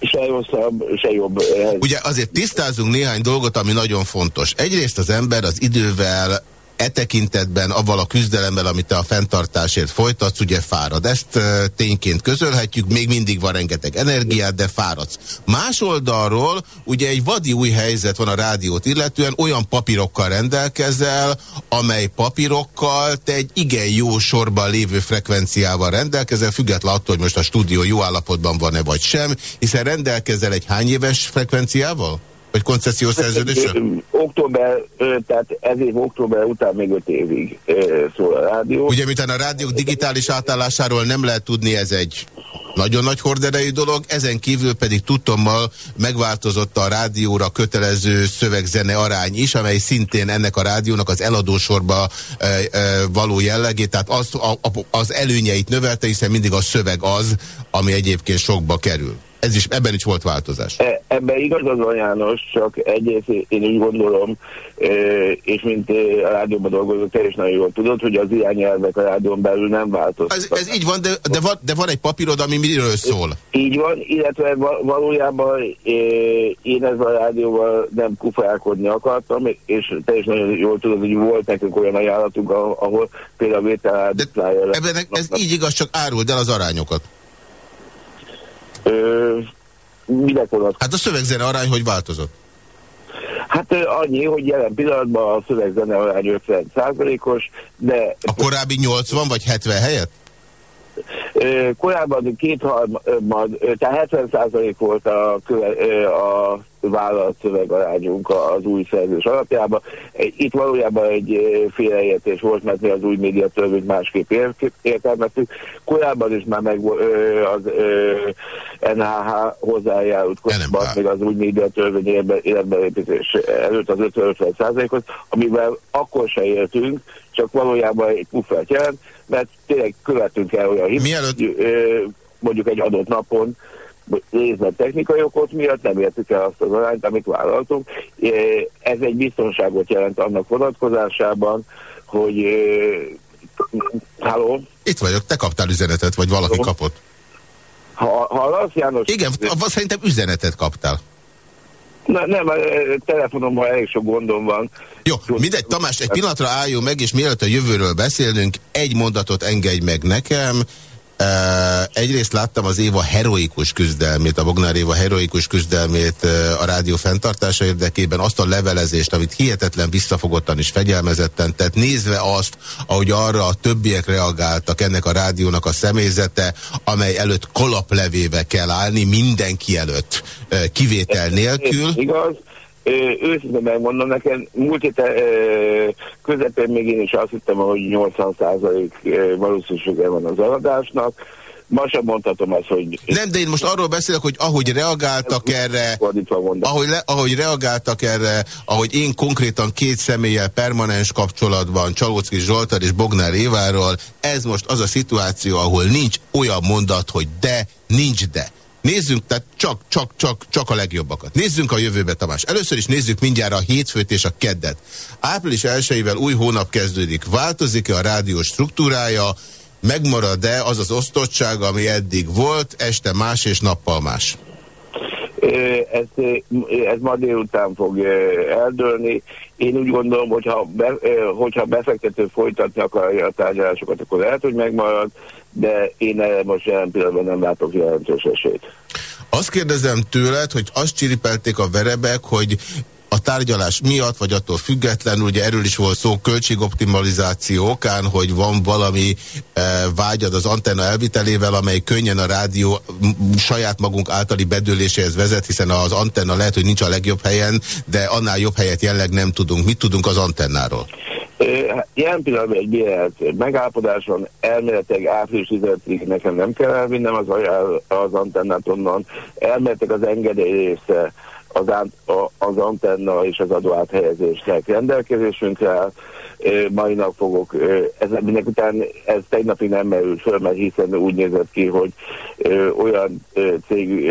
Se rosszabb, se jobb.
Ugye azért tisztázunk néhány dolgot, ami nagyon fontos. Egyrészt az ember az idővel e tekintetben, avval a küzdelemmel, amit te a fenntartásért folytatsz, ugye fárad. Ezt tényként közölhetjük, még mindig van rengeteg energiát, de fáradsz. Más oldalról ugye egy vadi új helyzet van a rádiót illetően, olyan papírokkal rendelkezel, amely papírokkal te egy igen jó sorban lévő frekvenciával rendelkezel, független attól, hogy most a stúdió jó állapotban van-e vagy sem, hiszen rendelkezel egy hány éves frekvenciával? Vagy koncesziós szerződésre?
Október, tehát ez év október után még öt évig szól a rádió.
Ugye, miután a rádiók digitális átállásáról nem lehet tudni, ez egy nagyon nagy horderejű dolog, ezen kívül pedig tudtommal megváltozott a rádióra kötelező szövegzene arány is, amely szintén ennek a rádiónak az eladósorba e, e, való jellegét, tehát az, a, az előnyeit növelte, hiszen mindig a szöveg az, ami egyébként sokba kerül. Ez is, ebben is volt változás.
E, ebben igazad van János, csak egyrészt én úgy gondolom, e, és mint e, a rádióban dolgozó, te is nagyon jól tudod, hogy az irányelvek a rádión belül nem változtak.
Ez, ez így van de, de, van, de van egy papírod, ami miről szól.
Így van, illetve valójában én ezzel a rádióval nem kufálkodni akartam, és te is nagyon jól tudod, hogy volt nekünk olyan ajánlatunk, ahol például vétel
Ebben ez így igaz, csak áruld el az arányokat.
Ö, vonat?
Hát a szövegzene arány hogy változott?
Hát annyi, hogy jelen pillanatban a szövegzene arány 50 százalékos, de...
A korábbi 80 vagy 70 helyett?
Korábban kétharmad, tehát 70% volt a, a vállalat szövegarányunk az új szerzős alapjában. Itt valójában egy félreértés volt, mert mi az új média törvényt másképp értelmeztük. Korábban is már meg az NHH hozzájárult korábban, még az új média törvény életbeépítés előtt az 50-50%-ot, amivel akkor se éltünk, csak valójában egy puffert jelent, mert tényleg követünk el olyan hibát, mondjuk egy adott napon, részben technikai okot miatt nem értük el azt az arányt, amit vállaltunk. Ez egy biztonságot jelent annak vonatkozásában, hogy... Halló?
Itt vagyok, te kaptál üzenetet, vagy valaki Halló? kapott?
Ha, hallasz, János?
Igen, szerintem üzenetet kaptál.
Na, nem, a telefonomban elég sok gondom van.
Jó, mindegy, Tamás, egy pillanatra álljunk meg, és mielőtt a jövőről beszélnünk, egy mondatot engedj meg nekem. Egyrészt láttam az Éva heroikus küzdelmét, a Bognár Éva heroikus küzdelmét a rádió fenntartása érdekében, azt a levelezést, amit hihetetlen visszafogottan és fegyelmezetten tett, nézve azt, ahogy arra a többiek reagáltak ennek a rádiónak a személyzete, amely előtt kalaplevébe kell állni mindenki előtt, kivétel nélkül.
Igaz, őszintén megmondom nekem, múlt héten közepén még én is azt hittem, hogy 80% valószínűsége van az aladásnak. Ma sem mondhatom azt, hogy...
Nem, de én most arról beszélek, hogy ahogy reagáltak erre, ahogy, le, ahogy reagáltak erre, ahogy én konkrétan két személlyel permanens kapcsolatban, Csalócki Zsoltár és Bognár Éváról, ez most az a szituáció, ahol nincs olyan mondat, hogy de, nincs de. Nézzünk, tehát csak, csak, csak, csak a legjobbakat. Nézzünk a jövőbe, Tamás. Először is nézzük mindjárt a hétfőt és a keddet. Április 1 új hónap kezdődik. Változik-e a rádió struktúrája? Megmarad-e az az osztottság, ami eddig volt, este más és nappal más?
Ez, ez ma délután fog eldőlni. Én úgy gondolom, hogyha, be, hogyha befektető folytatni akarja a tárgyalásokat, akkor lehet, hogy megmarad, de én most jelen pillanatban nem látok jelentős esélyt.
Azt kérdezem tőled, hogy azt csiripelték a verebek, hogy a tárgyalás miatt, vagy attól függetlenül, ugye erről is volt szó költségoptimalizáció okán, hogy van valami e, vágyad az antenna elvitelével, amely könnyen a rádió saját magunk általi bedőléséhez vezet, hiszen az antenna lehet, hogy nincs a legjobb helyen, de annál jobb helyet jelleg nem tudunk. Mit tudunk az antennáról?
Ilyen pillanatban egy bérelt megállapodáson elméletek április 15-ig nekem nem kell elvinnem az, az antennát onnan. Elméletek az engedély része az, az antenna és az adó áthelyezésnek rendelkezésünkre. Mai nap fogok, ez minek után ez tegnapi nem merült föl, mert hiszen úgy nézett ki, hogy olyan cég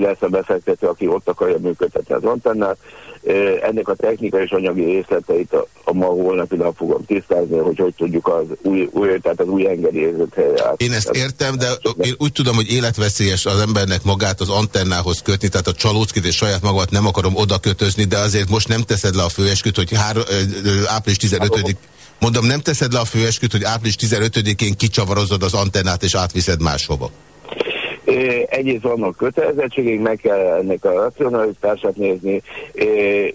lesz a befektető, aki ott akarja működtetni az antennát, ennek a technikai és anyagi részleteit a, a ma holnapi nap fogom tisztázni, hogy hogy tudjuk az új, új tehát az új engedélyezett helyre
Én ezt értem, de én úgy tudom, hogy életveszélyes az embernek magát az antennához kötni, tehát a csalóckit és saját magamat nem akarom oda kötözni, de azért most nem teszed le a főesküt, hogy hár, április 15 Mondom, nem teszed le a főesküt, hogy április 15-én kicsavarozod az antennát és átviszed máshova.
Egyrészt vannak kötelezettségek, meg kell ennek a racionalitását nézni.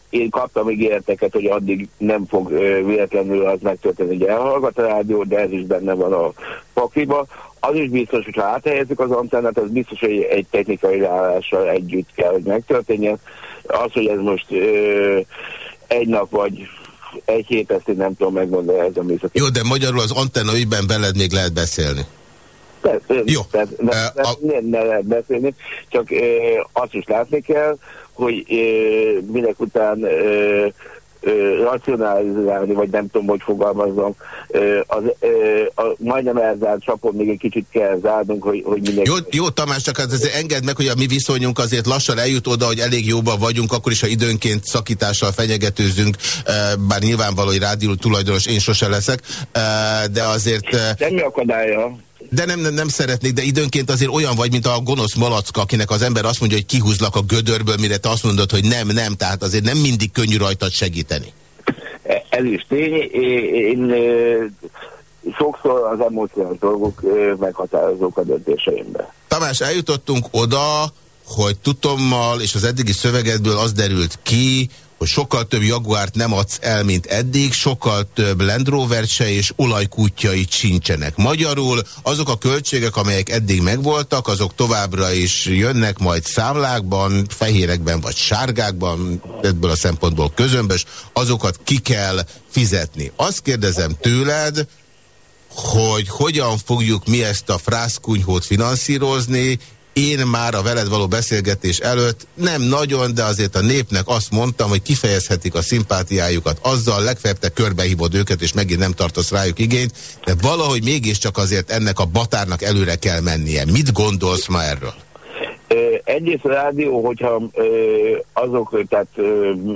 Én kaptam ígéreteket, hogy addig nem fog véletlenül az megtörténni, hogy elhallgat a rádió, de ez is benne van a pakliba. Az is biztos, hogy ha áthelyezzük az antennát, az biztos, hogy egy technikai ráállással együtt kell, hogy megtörténjen. Az, hogy ez most egy nap vagy egy hét, ezt én nem tudom megmondani, ez a műszaki.
Jó, de magyarul az antenna ügyben veled még lehet beszélni.
Persze, Jó. Persze, ne, uh, ne, ne lehet beszélni, csak uh, azt is látni kell, hogy uh, minek után uh, racionalizálni, vagy nem tudom, hogy fogalmazom, az, a, majdnem elzárt csapon még egy kicsit kell zárnunk, hogy, hogy mindenki...
Jó, jó, Tamás, csak hát azért engedd meg, hogy a mi viszonyunk azért lassan eljut oda, hogy elég jóban vagyunk, akkor is, ha időnként szakítással fenyegetőzünk, bár nyilvánvaló, hogy rádió tulajdonos én sose leszek, de azért...
Semmi akadálya.
De nem, nem, nem szeretnék, de időnként azért olyan vagy, mint a gonosz malacka, akinek az ember azt mondja, hogy kihúzlak a gödörből, mire te azt mondod, hogy nem, nem, tehát azért nem mindig könnyű rajtad segíteni.
Ez is tény. Én, sokszor az emóciós dolgok meghatározók a döntéseimbe.
Tamás, eljutottunk oda, hogy tudommal és az eddigi szövegedből az derült ki, hogy sokkal több Jaguárt nem adsz el, mint eddig, sokkal több Land Rover és olajkútjait sincsenek. Magyarul azok a költségek, amelyek eddig megvoltak, azok továbbra is jönnek majd számlákban, fehérekben vagy sárgákban, ebből a szempontból közömbös, azokat ki kell fizetni. Azt kérdezem tőled, hogy hogyan fogjuk mi ezt a frászkunyhót finanszírozni, én már a veled való beszélgetés előtt nem nagyon, de azért a népnek azt mondtam, hogy kifejezhetik a szimpátiájukat azzal, legfeljebb te körbehívod őket, és megint nem tartasz rájuk igényt, de valahogy mégiscsak azért ennek a batárnak előre kell mennie. Mit gondolsz ma erről?
Egyrészt a rádió, hogyha azok, tehát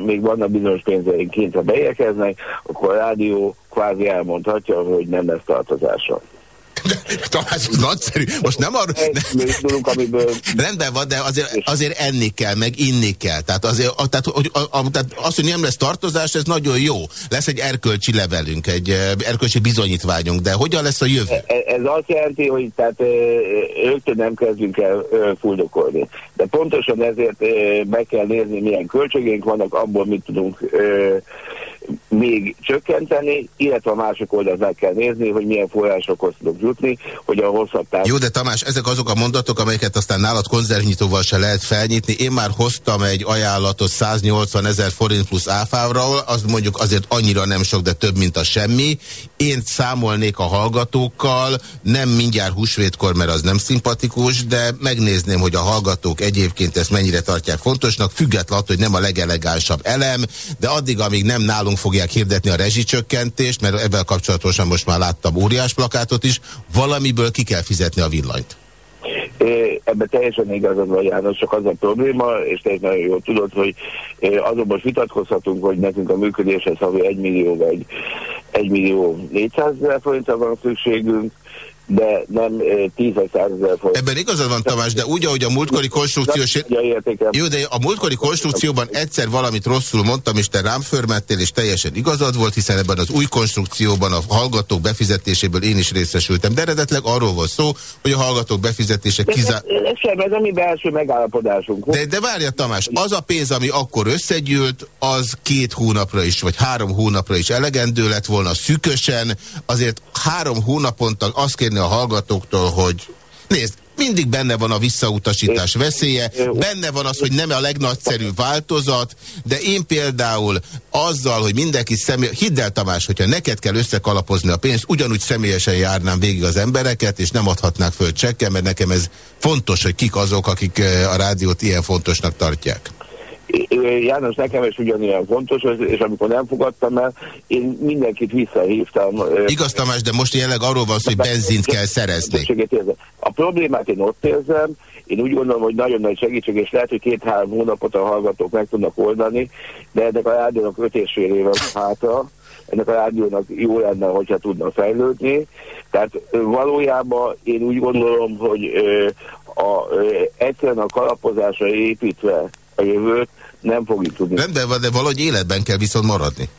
még vannak bizonyos pénzeink kint, ha beérkeznek, akkor a rádió kvázi elmondhatja, hogy nem lesz tartozása.
Tamás, nagyszerű. Most nem arra...
Ne... amiből...
Rendben van, de azért, azért enni kell, meg inni kell. Tehát, azért, tehát, hogy, a, a, tehát az, hogy nem lesz tartozás, ez nagyon jó. Lesz egy erkölcsi levelünk, egy erkölcsi bizonyítványunk, de hogyan lesz a jövő?
Ez, ez azt jelenti, hogy tehát rögtön nem kezdünk el fuldokolni. De pontosan ezért meg kell nézni, milyen költségeink vannak, abból mit tudunk még csökkenteni, illetve a másik oldalt meg kell nézni, hogy milyen forrásokhoz tudok jutni, hogy a hosszabb táv...
Jó, de Tamás, ezek azok a mondatok, amelyeket aztán nálad konzervnyitóval se lehet felnyitni. Én már hoztam egy ajánlatot 180 ezer forint plusz áfáról, az mondjuk azért annyira nem sok, de több, mint a semmi. Én számolnék a hallgatókkal, nem mindjárt húsvétkor, mert az nem szimpatikus, de megnézném, hogy a hallgatók egyébként ezt mennyire tartják fontosnak, függetlenül, hogy nem a legelegánsabb elem, de addig, amíg nem nálunk fogják hirdetni a rezsicsökkentést, mert ebben kapcsolatosan most már láttam óriás plakátot is, valamiből ki kell fizetni a villanyt.
Ebben teljesen igazad van János, csak az a probléma, és te nagyon jól tudod, hogy azon most vitatkozhatunk, hogy nekünk a működéshez havi 1 millió vagy 1 millió 400 ezer forintra van szükségünk, de nem 10 ezer forint.
Ebben igazad van, Tamás, de úgy, ahogy a múltkori konstrukciós... Jó, de a múltkori konstrukcióban egyszer valamit rosszul mondtam, és te rám förmettél, és teljesen igazad volt, hiszen ebben az új konstrukcióban a hallgatók befizetéséből én is részesültem. De eredetleg arról volt szó, hogy a hallgatók befizetése kizár...
Ez sem, ez a mi belső megállapodásunk.
De, de várja, Tamás, az a pénz, ami akkor összegyűlt, az két hónapra is, vagy három hónapra is elegendő lett volna szükösen, azért három hónaponta azt kérni a hallgatóktól, hogy nézd, mindig benne van a visszautasítás veszélye, benne van az, hogy nem a legnagyszerűbb változat, de én például azzal, hogy mindenki személy... Hidd el Tamás, hogyha neked kell összekalapozni a pénzt, ugyanúgy személyesen járnám végig az embereket, és nem adhatnák föl csekkel, mert nekem ez fontos, hogy kik azok, akik eh, a rádiót ilyen fontosnak tartják.
János, nekem is ugyanilyen fontos, és amikor nem fogadtam el, én mindenkit visszahívtam.
Igaz, Tamás, de most jelenleg arról van szó, hogy benzint kell szerezni.
A problémát én ott érzem, én úgy gondolom, hogy nagyon nagy segítség, és lehet, hogy két-három hónapot a hallgatók meg tudnak oldani, de ennek a rádiónak öt és fél éve hátra, ennek a rádiónak jó lenne, hogyha tudna fejlődni. Tehát valójában én úgy gondolom, hogy a, egyszerűen a kalapozásra építve a jövőt, nem fogjuk tudni.
Rendben van, de valahogy életben kell viszont maradni.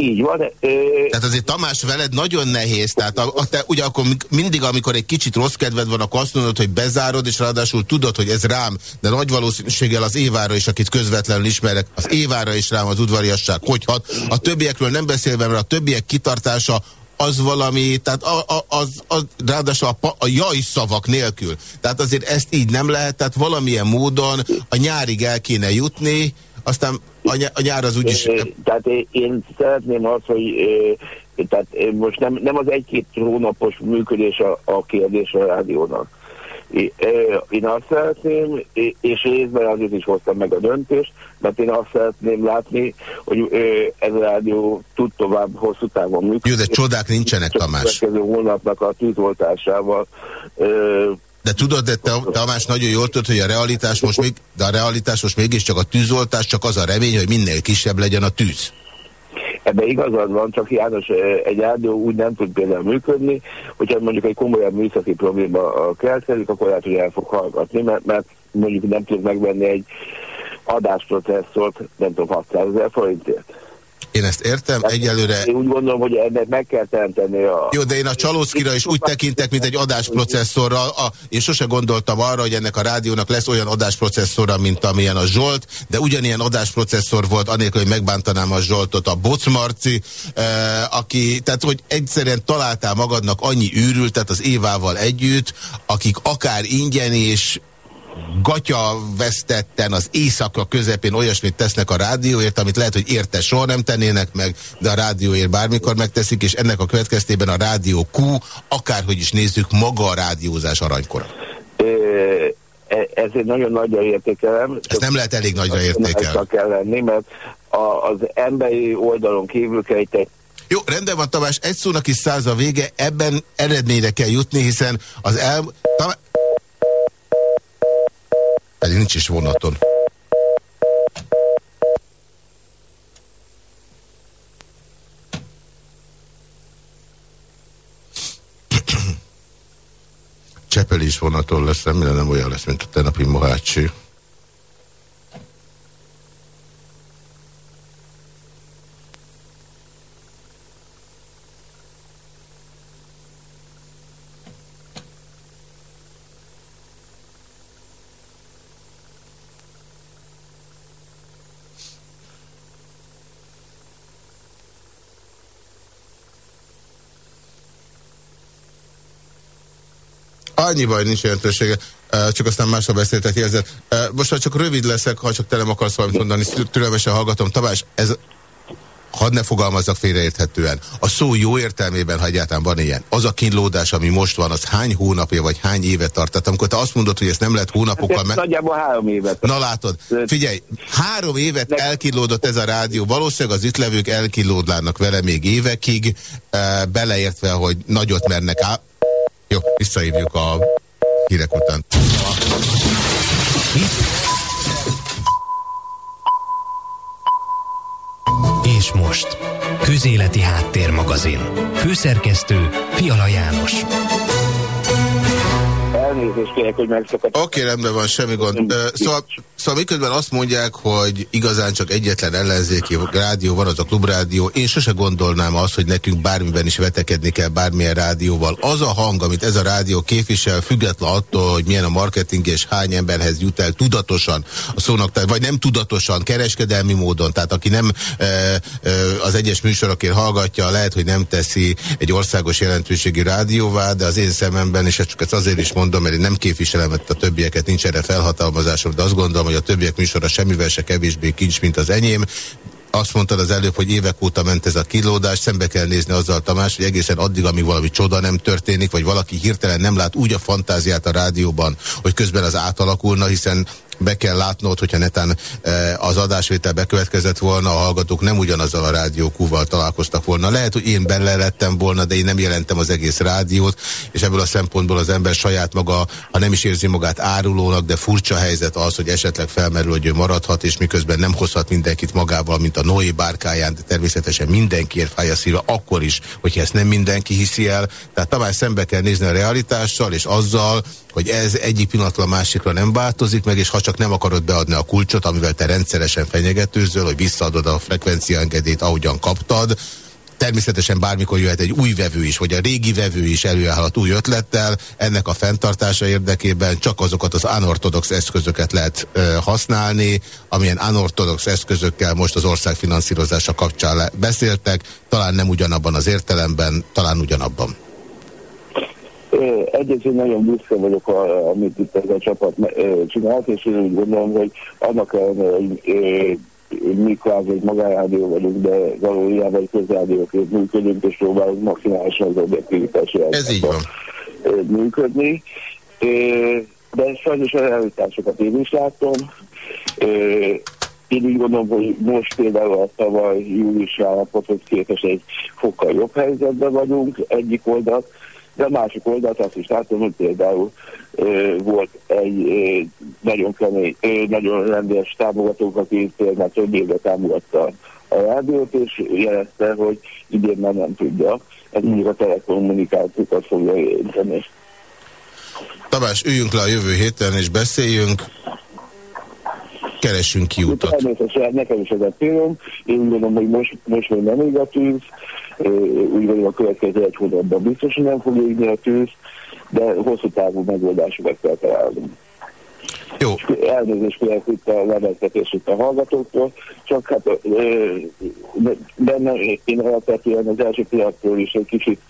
Így van. Ö...
Tehát azért Tamás veled nagyon nehéz, tehát a, a, te, ugye akkor mindig, amikor egy kicsit rossz kedved van, akkor azt mondod, hogy bezárod, és ráadásul tudod, hogy ez rám, de nagy valószínűséggel az Évára is, akit közvetlenül ismerek, az Évára is rám az udvariasság hogyhat. A többiekről nem beszélve, mert a többiek kitartása az valami, tehát a, a, az, az, ráadásul a, a jaj szavak nélkül. Tehát azért ezt így nem lehet, tehát valamilyen módon a nyárig el kéne jutni, aztán a, nyár, a nyár az úgyis...
Tehát én szeretném azt, hogy tehát most nem, nem az egy-két hónapos működés a, a kérdés a rádiónak én azt szeretném, és részben azért is hoztam meg a döntést, mert én azt szeretném látni, hogy ez a rádió tud tovább hosszú távon működni.
Jó, de csodák nincsenek, Tamás.
A hónapnak a tűzoltásával
de tudod, de te, Tamás nagyon jól tudod, hogy a realitás most még, de a realitás most mégiscsak a tűzoltás, csak az a remény, hogy minél kisebb legyen a tűz.
Ebben igazad van, csak János, egy rádió úgy nem tud például működni, hogyha mondjuk egy komolyabb műszaki probléma keletkezik, akkor lehet, hogy el fog hallgatni, mert, mert mondjuk nem tud megvenni egy adásprocesszort, nem tudom, 600 ezer forintért.
Én ezt értem, Tehát egyelőre...
Én úgy gondolom, hogy ennek meg kell teremteni a...
Jó, de én a Csalószkira is úgy tekintek, mint egy adásprocesszorral. A, én sose gondoltam arra, hogy ennek a rádiónak lesz olyan adásprocesszora, mint amilyen a Zsolt, de ugyanilyen adásprocesszor volt, anélkül, hogy megbántanám a Zsoltot, a Bocmarci, eh, aki, tehát hogy egyszerűen találtál magadnak annyi űrültet az Évával együtt, akik akár ingyen és gatya vesztetten az éjszaka közepén olyasmit tesznek a rádióért, amit lehet, hogy érte soha nem tennének meg, de a rádióért bármikor megteszik, és ennek a következtében a rádió Q, akárhogy is nézzük, maga a rádiózás aranykora.
E, ezért nagyon nagyra értékelem.
Ezt nem lehet elég nagyra értékelni.
kell lenni, mert az emberi oldalon kívül kell egy
jó, rendben van, Tamás, egy szónak is száz a vége, ebben eredményre kell jutni, hiszen az el... Tamás... Pedig nincs is vonaton. Csepel is vonaton lesz, remélem nem olyan lesz, mint a tenapi Mohácsi. Annyi baj, nincs jelentősége. Csak aztán másra beszéltek érzed. Most már csak rövid leszek, ha csak te nem akarsz valamit mondani, türelmesen hallgatom. Tamás, ez hadd ne fogalmazzak félreérthetően. A szó jó értelmében, ha egyáltalán van ilyen. Az a kínlódás, ami most van, az hány hónapja vagy hány évet tart? Tehát amikor te azt mondod, hogy ezt nem lehet hónapokkal... Hát.
Nagyjából három évet.
Na látod, figyelj, három évet elkínlódott ez a rádió. Valószínűleg az itt levők elkínlódlának vele még évekig, beleértve, hogy nagyot mernek. Jó, visszahívjuk a hírek után.
És most, Közéleti Háttérmagazin. Főszerkesztő Fiala János
elnézést kérek, hogy.
Oké, okay, rendben van, semmi gond. Szóval, szóval miközben azt mondják, hogy igazán csak egyetlen ellenzéki rádió van, az a klubrádió. Én sose gondolnám azt, hogy nekünk bármiben is vetekedni kell bármilyen rádióval. Az a hang, amit ez a rádió képvisel, független attól, hogy milyen a marketing és hány emberhez jut el tudatosan a szónak, vagy nem tudatosan, kereskedelmi módon, tehát aki nem e, e, az egyes műsorokért hallgatja, lehet, hogy nem teszi egy országos jelentőségi rádióvá, de az én szememben, és csak ezt azért is mondom, mert én nem képviselem a többieket, nincs erre felhatalmazásom, de azt gondolom, hogy a többiek műsora semmivel se kevésbé kincs, mint az enyém. Azt mondtad az előbb, hogy évek óta ment ez a kilódás, szembe kell nézni azzal, Tamás, hogy egészen addig, amíg valami csoda nem történik, vagy valaki hirtelen nem lát úgy a fantáziát a rádióban, hogy közben az átalakulna, hiszen be kell látnod, hogyha netán e, az adásvétel bekövetkezett volna, a hallgatók nem ugyanazzal a rádiókúval találkoztak volna. Lehet, hogy én bele lettem volna, de én nem jelentem az egész rádiót, és ebből a szempontból az ember saját maga, ha nem is érzi magát árulónak, de furcsa helyzet az, hogy esetleg felmerül, hogy ő maradhat, és miközben nem hozhat mindenkit magával, mint a Noé bárkáján, de természetesen mindenkiért fáj a szíve, akkor is, hogyha ezt nem mindenki hiszi el. Tehát talán szembe kell nézni a realitással, és azzal, hogy ez egyik pillanatra a másikra nem változik meg, és ha csak nem akarod beadni a kulcsot, amivel te rendszeresen fenyegetőzöl, hogy visszaadod a frekvenciaengedét, ahogyan kaptad, Természetesen bármikor jöhet egy új vevő is, vagy a régi vevő is előállhat új ötlettel. Ennek a fenntartása érdekében csak azokat az anortodox eszközöket lehet ö, használni, amilyen anortodox eszközökkel most az ország finanszírozása kapcsán beszéltek. Talán nem ugyanabban az értelemben, talán ugyanabban.
Egyrészt nagyon büszke vagyok, a, amit itt ez a csapat csinált, és én úgy gondolom, hogy annak ellenére, hogy mi kvázi egy magárádió vagyunk, de valójában egy közrádióként működünk, és próbálunk maximálisan az objektivitási
Ez így van.
működni. De sajnos a realitásokat én is látom. Én úgy gondolom, hogy most például a tavaly július állapothoz képest egy fokkal jobb helyzetben vagyunk, egyik oldalt, de a másik oldalt azt is látom, hogy például ö, volt egy ö, nagyon kemény, ö, nagyon rendes támogatók, aki például több éve támogatta a rádiót, és jelezte, hogy idén már nem tudja. Ez mindig a telekommunikációkat fogja érinteni.
Tamás, üljünk le a jövő héten és beszéljünk. Keressünk kiutat.
Természetesen nekem is ez a célom. Én gondolom, hogy most, most még nem tűz. Úgy gondolom, a következő egy hónapban biztos, hogy nem fog égni a tűz, de hosszú távú megoldásokat kell találni.
Jó.
Elnézést kérek itt a leveltetés itt a hallgatóktól, csak hát benne én alapvetően az első piactól is egy kicsit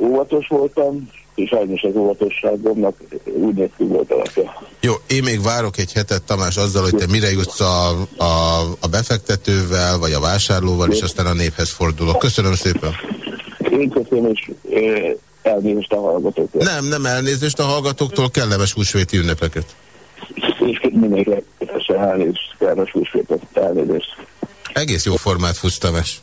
óvatos voltam, és sajnos az óvatosságomnak úgy néz ki volt alapja.
Jó, én még várok egy hetet, Tamás, azzal, hogy te mire jutsz a, a, a befektetővel, vagy a vásárlóval, és aztán a néphez fordulok. Köszönöm szépen.
Én köszönöm, és elnézést a hallgatóktól.
Nem, nem elnézést a hallgatóktól, kellemes húsvéti ünnepeket.
És mindenkinek elnézést, kellemes húsvétet, elnézést.
Egész jó formát fusz, Tamás.